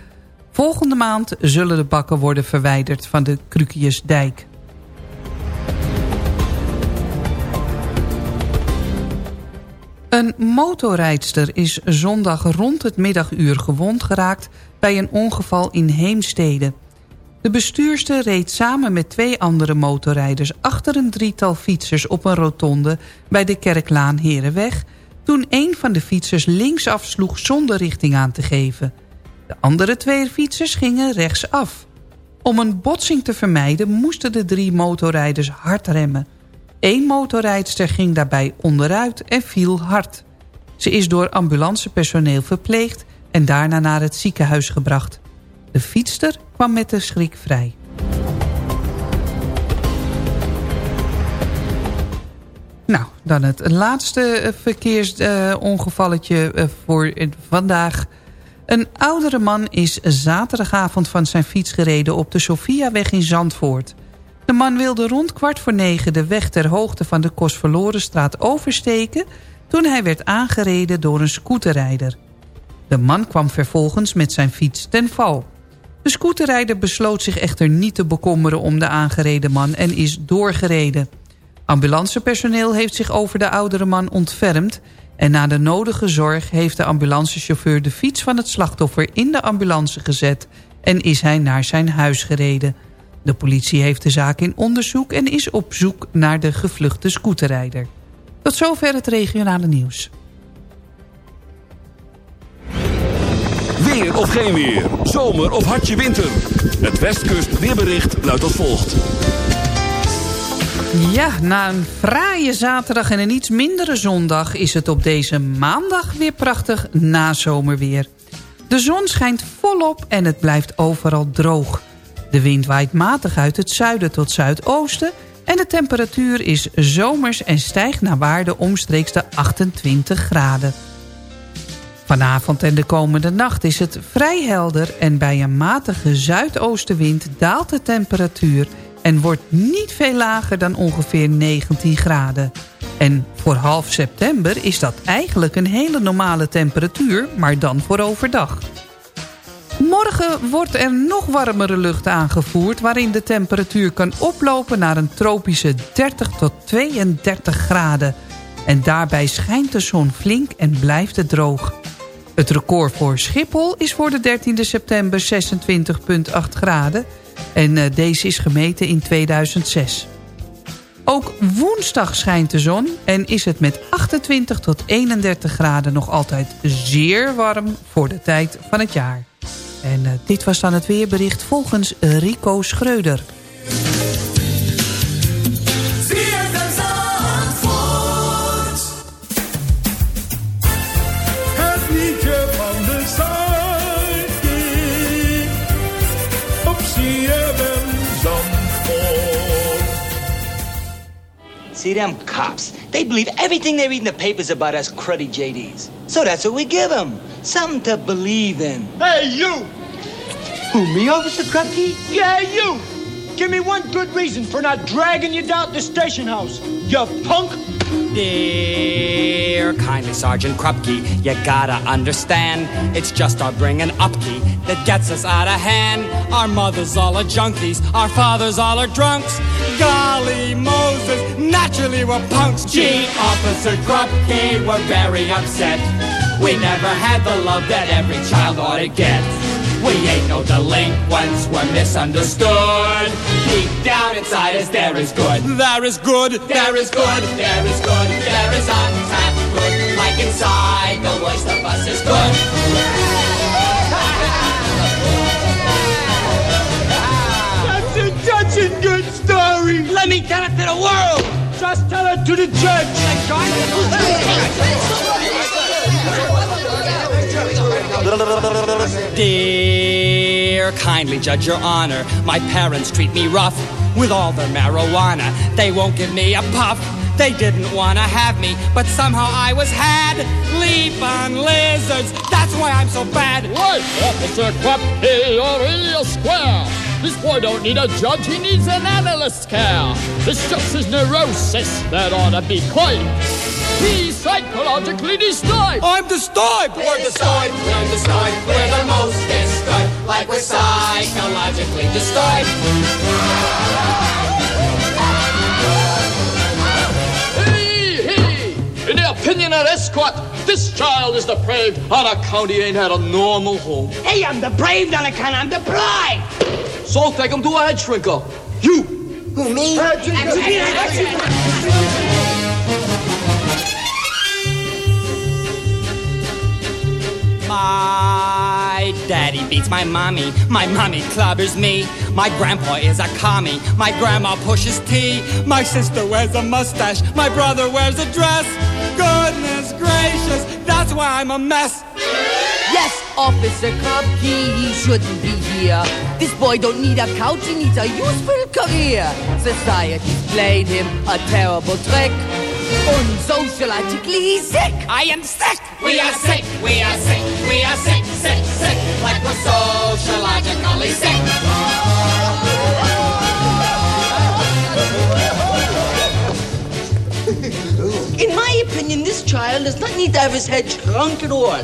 H: Volgende maand zullen de bakken worden verwijderd van de Krukiusdijk. Een motorrijdster is zondag rond het middaguur gewond geraakt... bij een ongeval in Heemstede. De bestuurster reed samen met twee andere motorrijders... achter een drietal fietsers op een rotonde bij de Kerklaan Herenweg... toen een van de fietsers linksaf sloeg zonder richting aan te geven. De andere twee fietsers gingen rechtsaf. Om een botsing te vermijden moesten de drie motorrijders hard remmen... Eén motorrijdster ging daarbij onderuit en viel hard. Ze is door ambulancepersoneel verpleegd en daarna naar het ziekenhuis gebracht. De fietster kwam met de schrik vrij. Nou, dan het laatste verkeersongevalletje uh, voor vandaag. Een oudere man is zaterdagavond van zijn fiets gereden op de Sofiaweg in Zandvoort. De man wilde rond kwart voor negen de weg ter hoogte van de Kostverlorenstraat oversteken... toen hij werd aangereden door een scooterrijder. De man kwam vervolgens met zijn fiets ten val. De scooterrijder besloot zich echter niet te bekommeren om de aangereden man en is doorgereden. Ambulancepersoneel heeft zich over de oudere man ontfermd... en na de nodige zorg heeft de ambulancechauffeur de fiets van het slachtoffer in de ambulance gezet... en is hij naar zijn huis gereden... De politie heeft de zaak in onderzoek en is op zoek naar de gevluchte scooterrijder. Tot zover het regionale nieuws.
A: Weer of geen weer, zomer of hartje winter. Het Westkust weerbericht luidt als volgt.
H: Ja, na een fraaie zaterdag en een iets mindere zondag... is het op deze maandag weer prachtig nazomerweer. De zon schijnt volop en het blijft overal droog. De wind waait matig uit het zuiden tot zuidoosten... en de temperatuur is zomers en stijgt naar waarde omstreeks de 28 graden. Vanavond en de komende nacht is het vrij helder... en bij een matige zuidoostenwind daalt de temperatuur... en wordt niet veel lager dan ongeveer 19 graden. En voor half september is dat eigenlijk een hele normale temperatuur... maar dan voor overdag. Morgen wordt er nog warmere lucht aangevoerd... waarin de temperatuur kan oplopen naar een tropische 30 tot 32 graden. En daarbij schijnt de zon flink en blijft het droog. Het record voor Schiphol is voor de 13e september 26,8 graden... en eh, deze is gemeten in 2006. Ook woensdag schijnt de zon en is het met 28 tot 31 graden nog altijd zeer warm voor de tijd van het jaar. En uh, dit was dan het weerbericht volgens Rico Schreuder.
N: See them cops. They believe everything they read in the papers about us cruddy JDs. So that's what we give them. Something to believe in.
O: Hey, you!
N: Who, me, Officer Krupke?
O: Yeah, you! Give me one good reason for not dragging you down to the station house, you punk!
P: Dear kindly Sergeant Krupke, you gotta understand, it's just our bringing upkey that gets us out of hand. Our mothers all are junkies, our fathers all are drunks. Golly Moses, naturally we're punks. Gee, Officer Krupke, we're very upset. We never had the love that every child ought to get. We ain't no delinquents, we're misunderstood. Deep down inside us, there is good. There is good, there is good, there is good, there is untapped good. Like inside, the worst of us is good.
O: That's a touching good story! Let me tell it to the world! Just tell it to the judge!
P: Dear, kindly judge your honor, my parents treat me rough with all their marijuana. They won't give me a puff. They didn't want to have me, but somehow I was had. Leap on lizards, that's why I'm so bad.
Q: Right, Officer Krupke, you're square. This boy don't need a judge, he needs an analyst care. It's just his neurosis that ought to be coined. He's psychologically disturbed.
P: I'm disturbed.
Q: We're disturbed, we're disturbed, we're the most disturbed, like we're psychologically disturbed. Hey, hey! In the opinion of this court, this child is depraved on account he ain't had a normal home.
O: Hey, I'm depraved on account I'm deprived!
Q: So take him to a head shrinker. You!
O: Who, me?
P: My daddy beats my mommy. My mommy clobbers me. My grandpa is a commie. My grandma pushes tea. My sister wears a mustache. My brother wears a dress. Goodness gracious, that's why I'm a mess.
R: Yes, Officer Krupke, he shouldn't be here. This boy don't need a couch, he needs a useful career. Society's played him a terrible trick. Unsociologically, he's sick.
P: I am sick.
Q: We are sick, we are sick, we are sick, sick, sick, like we're sociologically sick.
R: In my opinion, this child does not need to have his head shrunk at all.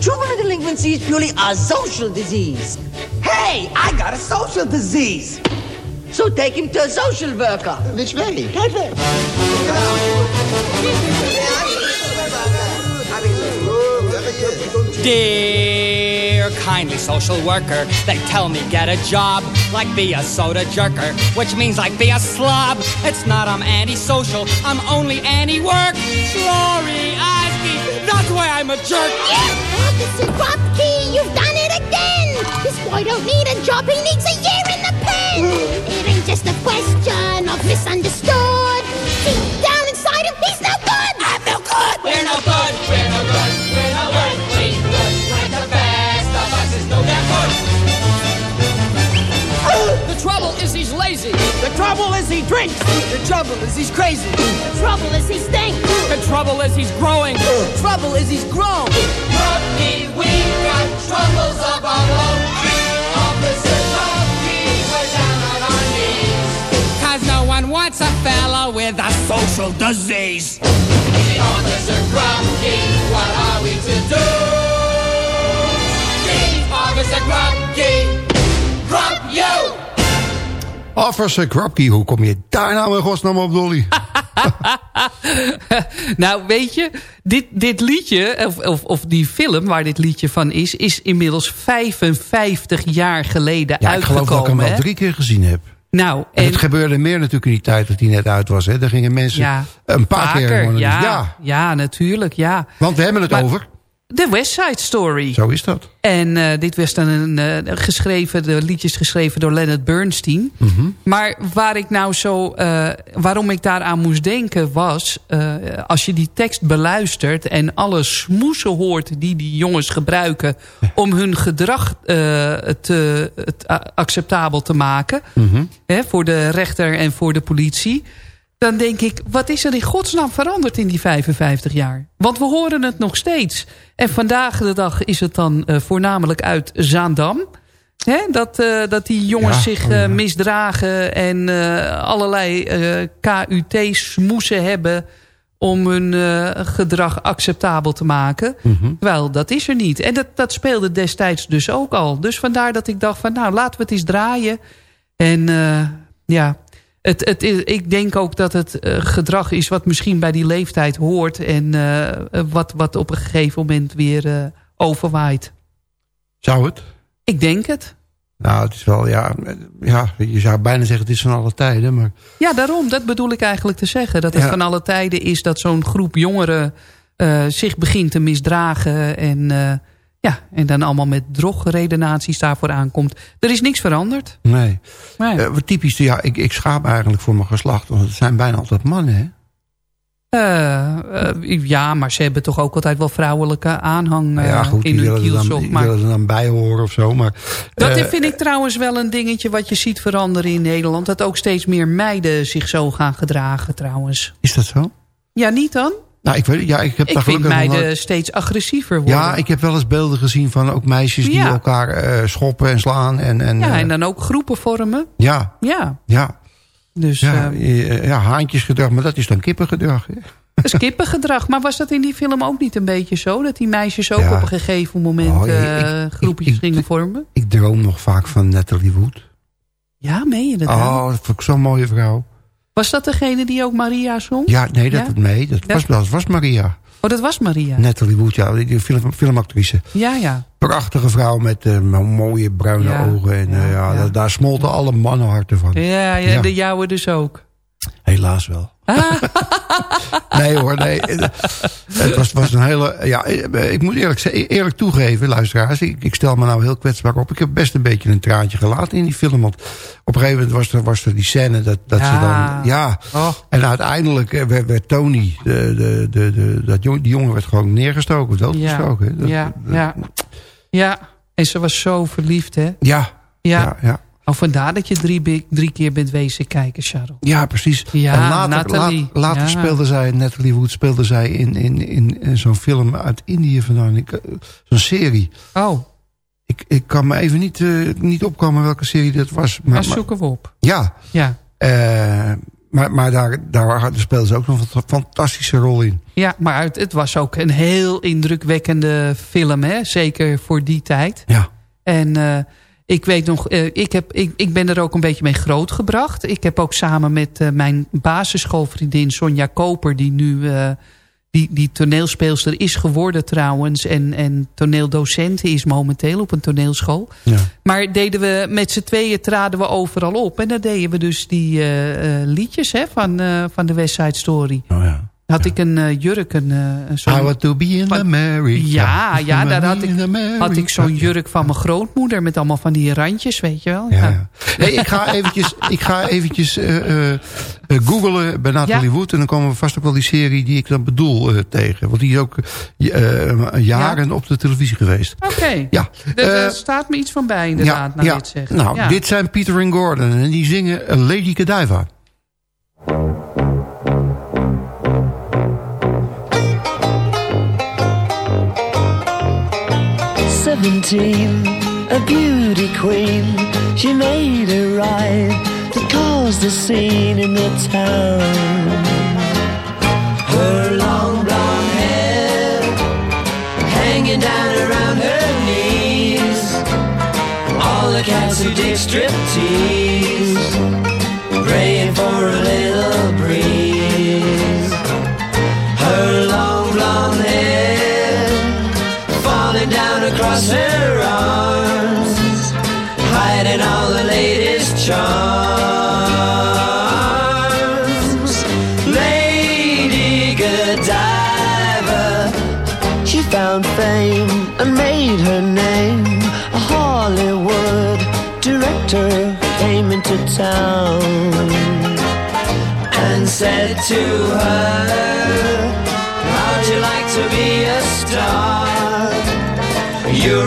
R: Juvenile delinquency is purely a social disease. Hey, I got a social disease. So take him to a social worker. Which way? That way.
P: Dear kindly social worker, they tell me get a job, like be a soda jerker, which means like be a slob. It's not I'm antisocial, I'm only anti-work. Sorry, Oski, that's why I'm a jerk.
S: Officer Krupke, you've done it again! This boy don't need a job, he needs a year in the pen! Mm. It ain't just a question of misunderstood. Deep
Q: like the best of us is no damn good.
O: The trouble is he's lazy. The trouble is he drinks. The trouble is he's crazy.
S: The trouble is he stinks.
O: The trouble is he's growing. The trouble is he's grown.
Q: Krupke, we've got troubles of our own.
P: What's a fella with a social disease.
Q: The honors are grumpy, what are we to do? Grumpy, grump!
F: Officer hoe kom je daar nou in godsnaam op, Dolly?
H: nou, weet je, dit, dit liedje, of, of, of, die film waar dit liedje van is... is inmiddels 55 jaar geleden uitgekomen.
F: Ja, ik geloof dat ik hem
H: al
F: drie keer gezien heb.
H: Nou,
F: En het gebeurde meer natuurlijk in die tijd dat hij net uit was. Hè. Daar gingen mensen
H: ja,
F: een paar keer...
H: vaker, ja,
F: ja,
H: ja. natuurlijk, ja.
F: want we hebben het
H: Maar-
F: over.
H: De West Side Story.
F: Zo is dat.
H: En eh, dit was dan een eh, geschreven, de liedjes geschreven door Leonard Bernstein.
F: Mhm.
H: Maar waar ik nou zo, eh, waarom ik daaraan moest denken was... als je die tekst beluistert en alle smoesen hoort die die jongens gebruiken... om hun gedrag te, acceptabel te maken...
F: Mhm.
H: Hè, voor de rechter en voor de politie... dan denk ik, wat is er in godsnaam veranderd in die 55 jaar? Want we horen het nog steeds. En vandaag de dag is het dan eh, voornamelijk uit Zaandam... Hè, dat, eh, dat die jongens
F: Ja,
H: zich
F: oh
H: eh, misdragen en allerlei KUT-smoesen hebben om hun gedrag acceptabel te maken.
F: Mhm.
H: Terwijl dat is er niet. En dat, dat speelde destijds dus ook al. Dus vandaar dat ik dacht van nou laten we het eens draaien. En ja, het, het, is- ik denk ook dat het eh, gedrag is wat misschien bij die leeftijd hoort. En eh, wat, wat op een gegeven moment weer eh, overwaait.
F: Zou het?
H: Ik denk het.
F: Nou, het is wel, ja, ja, je zou bijna zeggen het is van alle tijden. Maar
H: Ja, daarom. Dat bedoel ik eigenlijk te zeggen. Dat het
F: Ja.
H: van alle tijden is dat zo'n groep jongeren eh, zich begint te misdragen. En, eh, ja, en dan allemaal met drogredenaties daarvoor aankomt. Er is niks veranderd.
F: nee.
H: Nee.
F: Eh, wat typisch, ja, ik, ik schaam eigenlijk voor mijn geslacht. Want het zijn bijna altijd mannen, hè?
H: Eh, eh, ja, maar ze hebben toch ook altijd wel vrouwelijke aanhang
F: Nou ja, goed,
H: in hun kielzog.
F: die
H: Maar
F: willen er dan bij horen of zo. Maar,
H: dat vind ik trouwens wel een dingetje wat je ziet veranderen in Nederland. Dat ook steeds meer meiden zich zo gaan gedragen trouwens.
F: Is dat zo?
H: Ja, niet dan?
F: Nou, ik weet ja, ik heb
H: Ik
F: daar
H: vind
F: nog
H: meiden steeds agressiever worden.
F: Ja, ik heb wel eens beelden gezien van ook meisjes die elkaar eh, schoppen en slaan. En, en,
H: ja,
F: eh,
H: en dan ook groepen vormen.
F: ja,
H: Ja,
F: ja.
H: dus
F: Ja,
H: eh,
F: eh, ja, haantjesgedrag, maar dat is dan kippengedrag. Hè?
H: dat is kippengedrag. Maar was dat in die film ook niet een beetje zo? Dat die meisjes ook
F: Ja.
H: op een gegeven moment
F: Oh, ja, ik-
H: eh,
F: ik-
H: groepjes
F: ik-
H: gingen vormen?
F: Ik droom nog vaak van Natalie Wood.
H: Ja, meen je dat?
F: Oh, dat vond ik zo'n mooie vrouw.
H: Was dat degene die ook Maria zong?
F: Ja, nee, dat,
H: Ja?
F: nee, dat, was, dat was Maria.
H: Oh, dat was Maria.
F: Natalie Wood, ja, die film, filmactrice.
H: Ja, ja.
F: Prachtige vrouw met eh, mo- mooie bruine
H: Ja,
F: ogen. En eh, ja, Daar, daar smolten alle mannenharten van.
H: Ja, ja,
F: Ja.
H: de jouwe dus ook.
F: Helaas wel. nee hoor, nee. Het was, was een hele... Ja, ik moet eerlijk, ze- eerlijk toegeven, luisteraars. Ik, ik stel me nou heel kwetsbaar op. Ik heb best een beetje een traantje gelaten in die film. Want op een gegeven moment was er, was er die scène dat, dat ze
H: Ja.
F: dan... Ja,
H: Oh.
F: en uiteindelijk eh, werd, werd Tony... De, de, de, de, dat jong, die jongen werd gewoon neergestoken, doodgestoken. hè. Dat-
H: ja,
F: dat-
H: ja. Ja, en ze was zo verliefd, hè?
F: Ja,
H: Ja.
F: ja, ja.
H: Oh, vandaar dat je drie, drie keer bent wezen kijken, Charles.
F: Ja, precies.
H: Ja,
F: en later,
H: Nathalie.
F: laat- later
H: Ja.
F: speelde zij, Natalie Wood speelde zij in, in, in, in zo'n film uit Indië vandaan. Eh, Zo'n serie.
H: Oh,
F: Ik, ik kan me even niet, eh, niet opkomen welke serie dat was. Maar,
H: maar zoeken we op.
F: ja,
H: Ja,
F: eh, maar, maar daar, daar speelde ze ook nog een fantastische rol in.
H: ja maar het, het was ook een heel indrukwekkende film, hè? Zeker voor die tijd.
F: Ja.
H: En ik weet nog, eh, ik, heb, ik, ik ben er ook een beetje mee grootgebracht. Ik heb ook samen met eh, mijn basisschoolvriendin Sonja Koper... die nu eh, die, die toneelspeelster is geworden trouwens... en, en toneeldocent is momenteel op een toneelschool.
F: Ja.
H: Maar deden we met z'n tweeën traden we overal op. En dan deden we dus die liedjes hè, van, van de West Side Story.
F: Oh ja.
H: Had ik een eh, jurk, een, eh,
F: I want to be in
H: Van-
F: America.
H: ja, ja, daar had ik, had ik zo'n jurk van mijn grootmoeder... met allemaal van die randjes, weet je wel.
F: Ja, ja. Nee, ik ga eventjes, ik ga eventjes eh, googlen bij Natalie
H: Ja.
F: Wood. En dan komen we vast ook wel die serie die ik dan bedoel tegen. Want die is ook jaren op de televisie geweest.
H: Oké,
F: Ja.
H: er staat me iets van bij inderdaad, nou
F: ja.
H: dit zegt.
F: Nou, dit zijn Peter en Gordon. En die zingen Lady Godiva.
K: Seventeen, a beauty queen. She made a ride that caused a scene in the town. Her long blonde hair hanging down around her knees. All the cats who dig striptease praying for a across her arms, hiding all the latest charms. Lady Godiva, she found fame and made her name. A Hollywood director came into town and said to her,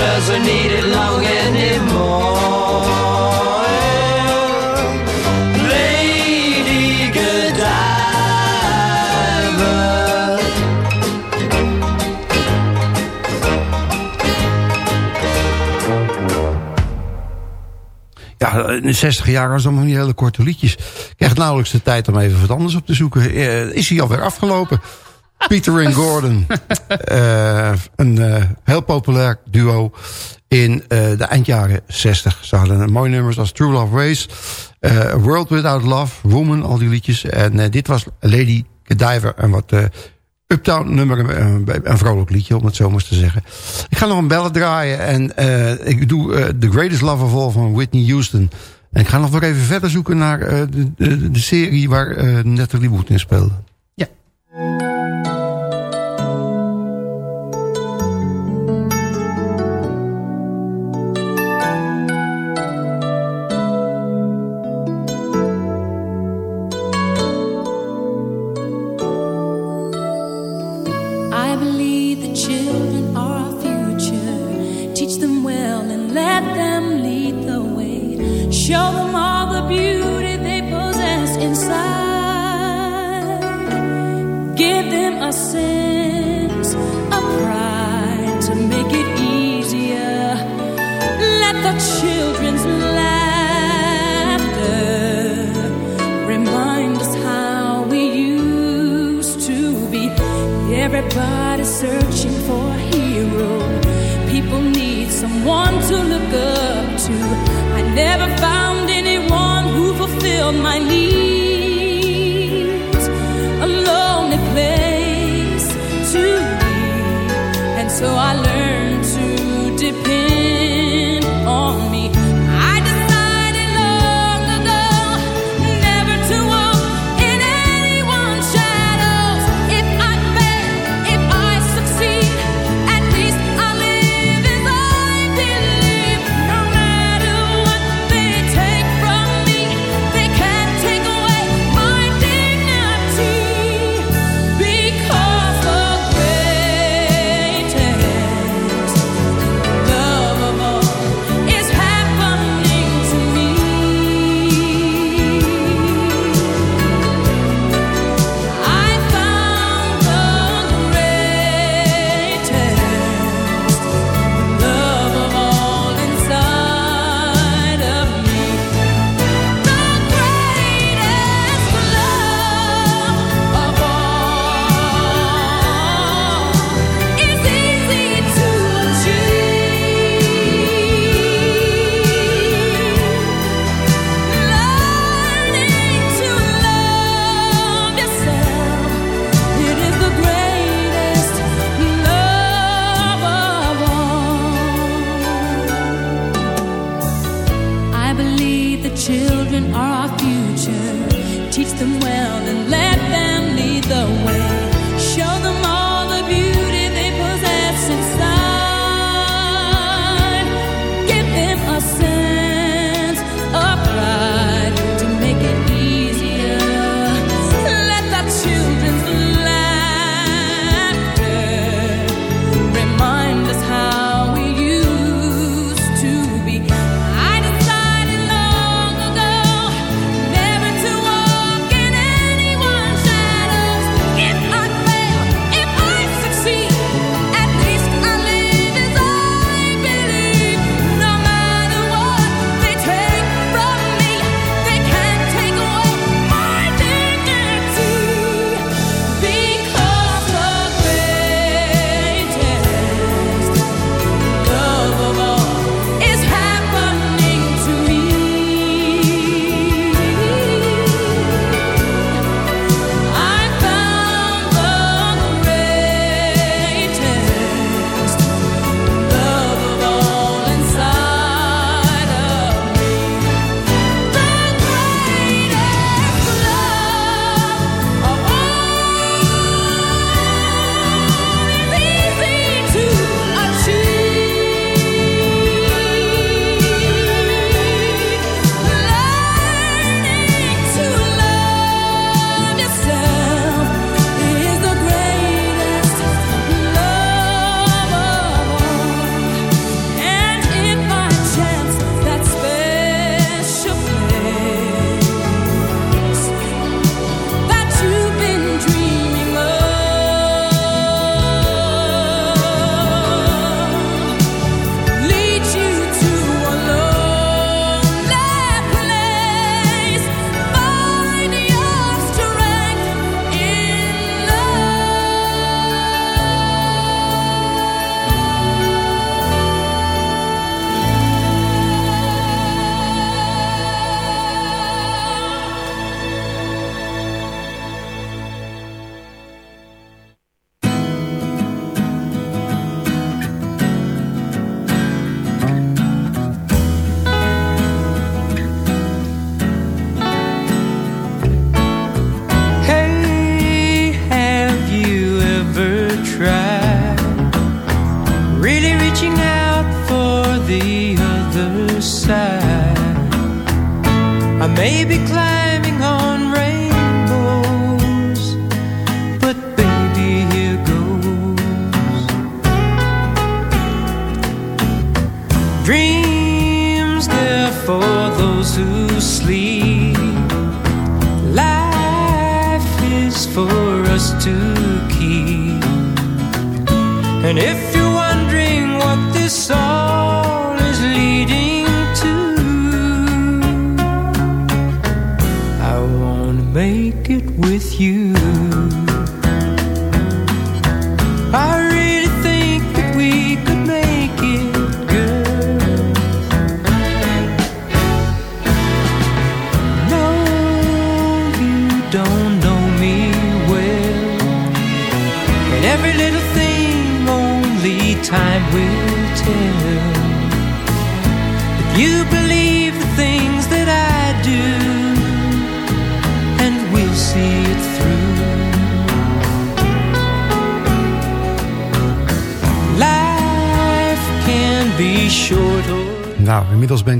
K: doesn't need it long anymore. Lady Godiva.
F: Ja, in de 60 jaar was allemaal niet hele korte liedjes. Ik krijg nauwelijks de tijd om even wat anders op te zoeken. Eh, is hij alweer afgelopen? Peter en Gordon. Eh, een eh, heel populair duo in eh, de eindjaren 60. Ze hadden een mooi nummers als True Love Race, World Without Love, Woman, al die liedjes. En dit was Lady Godiva, een wat uptown nummer, een vrolijk liedje om het zo maar te zeggen. Ik ga nog een bellen draaien en ik doe The Greatest Love of All van Whitney Houston. En ik ga nog weer even verder zoeken naar de, de, de serie waar Natalie Wood in speelde.
T: I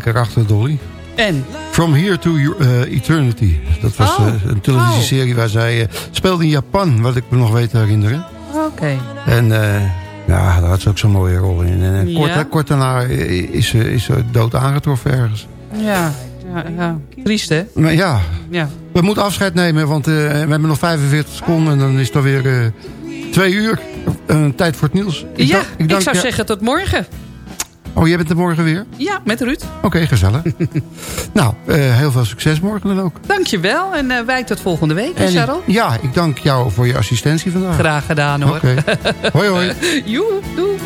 F: erachter, Dolly.
H: En?
F: From Here to uh, Eternity. Dat was
H: Oh.
F: uh, een televisieserie waar zij uh, speelde in Japan, wat ik me nog weet te herinneren.
H: Oké.
F: En ja, daar had ze ook zo'n mooie rol in. En kort, kort daarna is ze, is ze dood aangetroffen ergens.
H: Ja, ja, ja. triest hè?
F: Maar ja,
H: Ja.
F: we moeten afscheid nemen, want uh, we hebben nog 45 seconden en dan is het alweer uh, twee uur. Tijd voor het nieuws.
H: Ik ja,
F: dank-
H: ik, zou zeggen tot morgen.
F: Oh, jij bent er morgen weer?
H: Ja, met Ruud.
F: Oké, gezellig. nou, uh, heel veel succes morgen dan ook.
H: Dankjewel en uh, wij tot volgende week, hè,
F: En,
H: Charles?
F: Ja, ik dank jou voor je assistentie vandaag.
H: Graag gedaan hoor.
F: Oké. hoi hoi.
H: Joe, doei.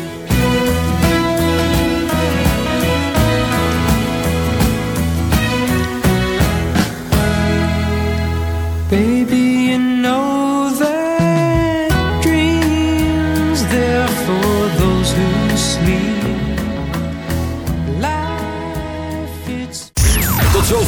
U: Baby, you know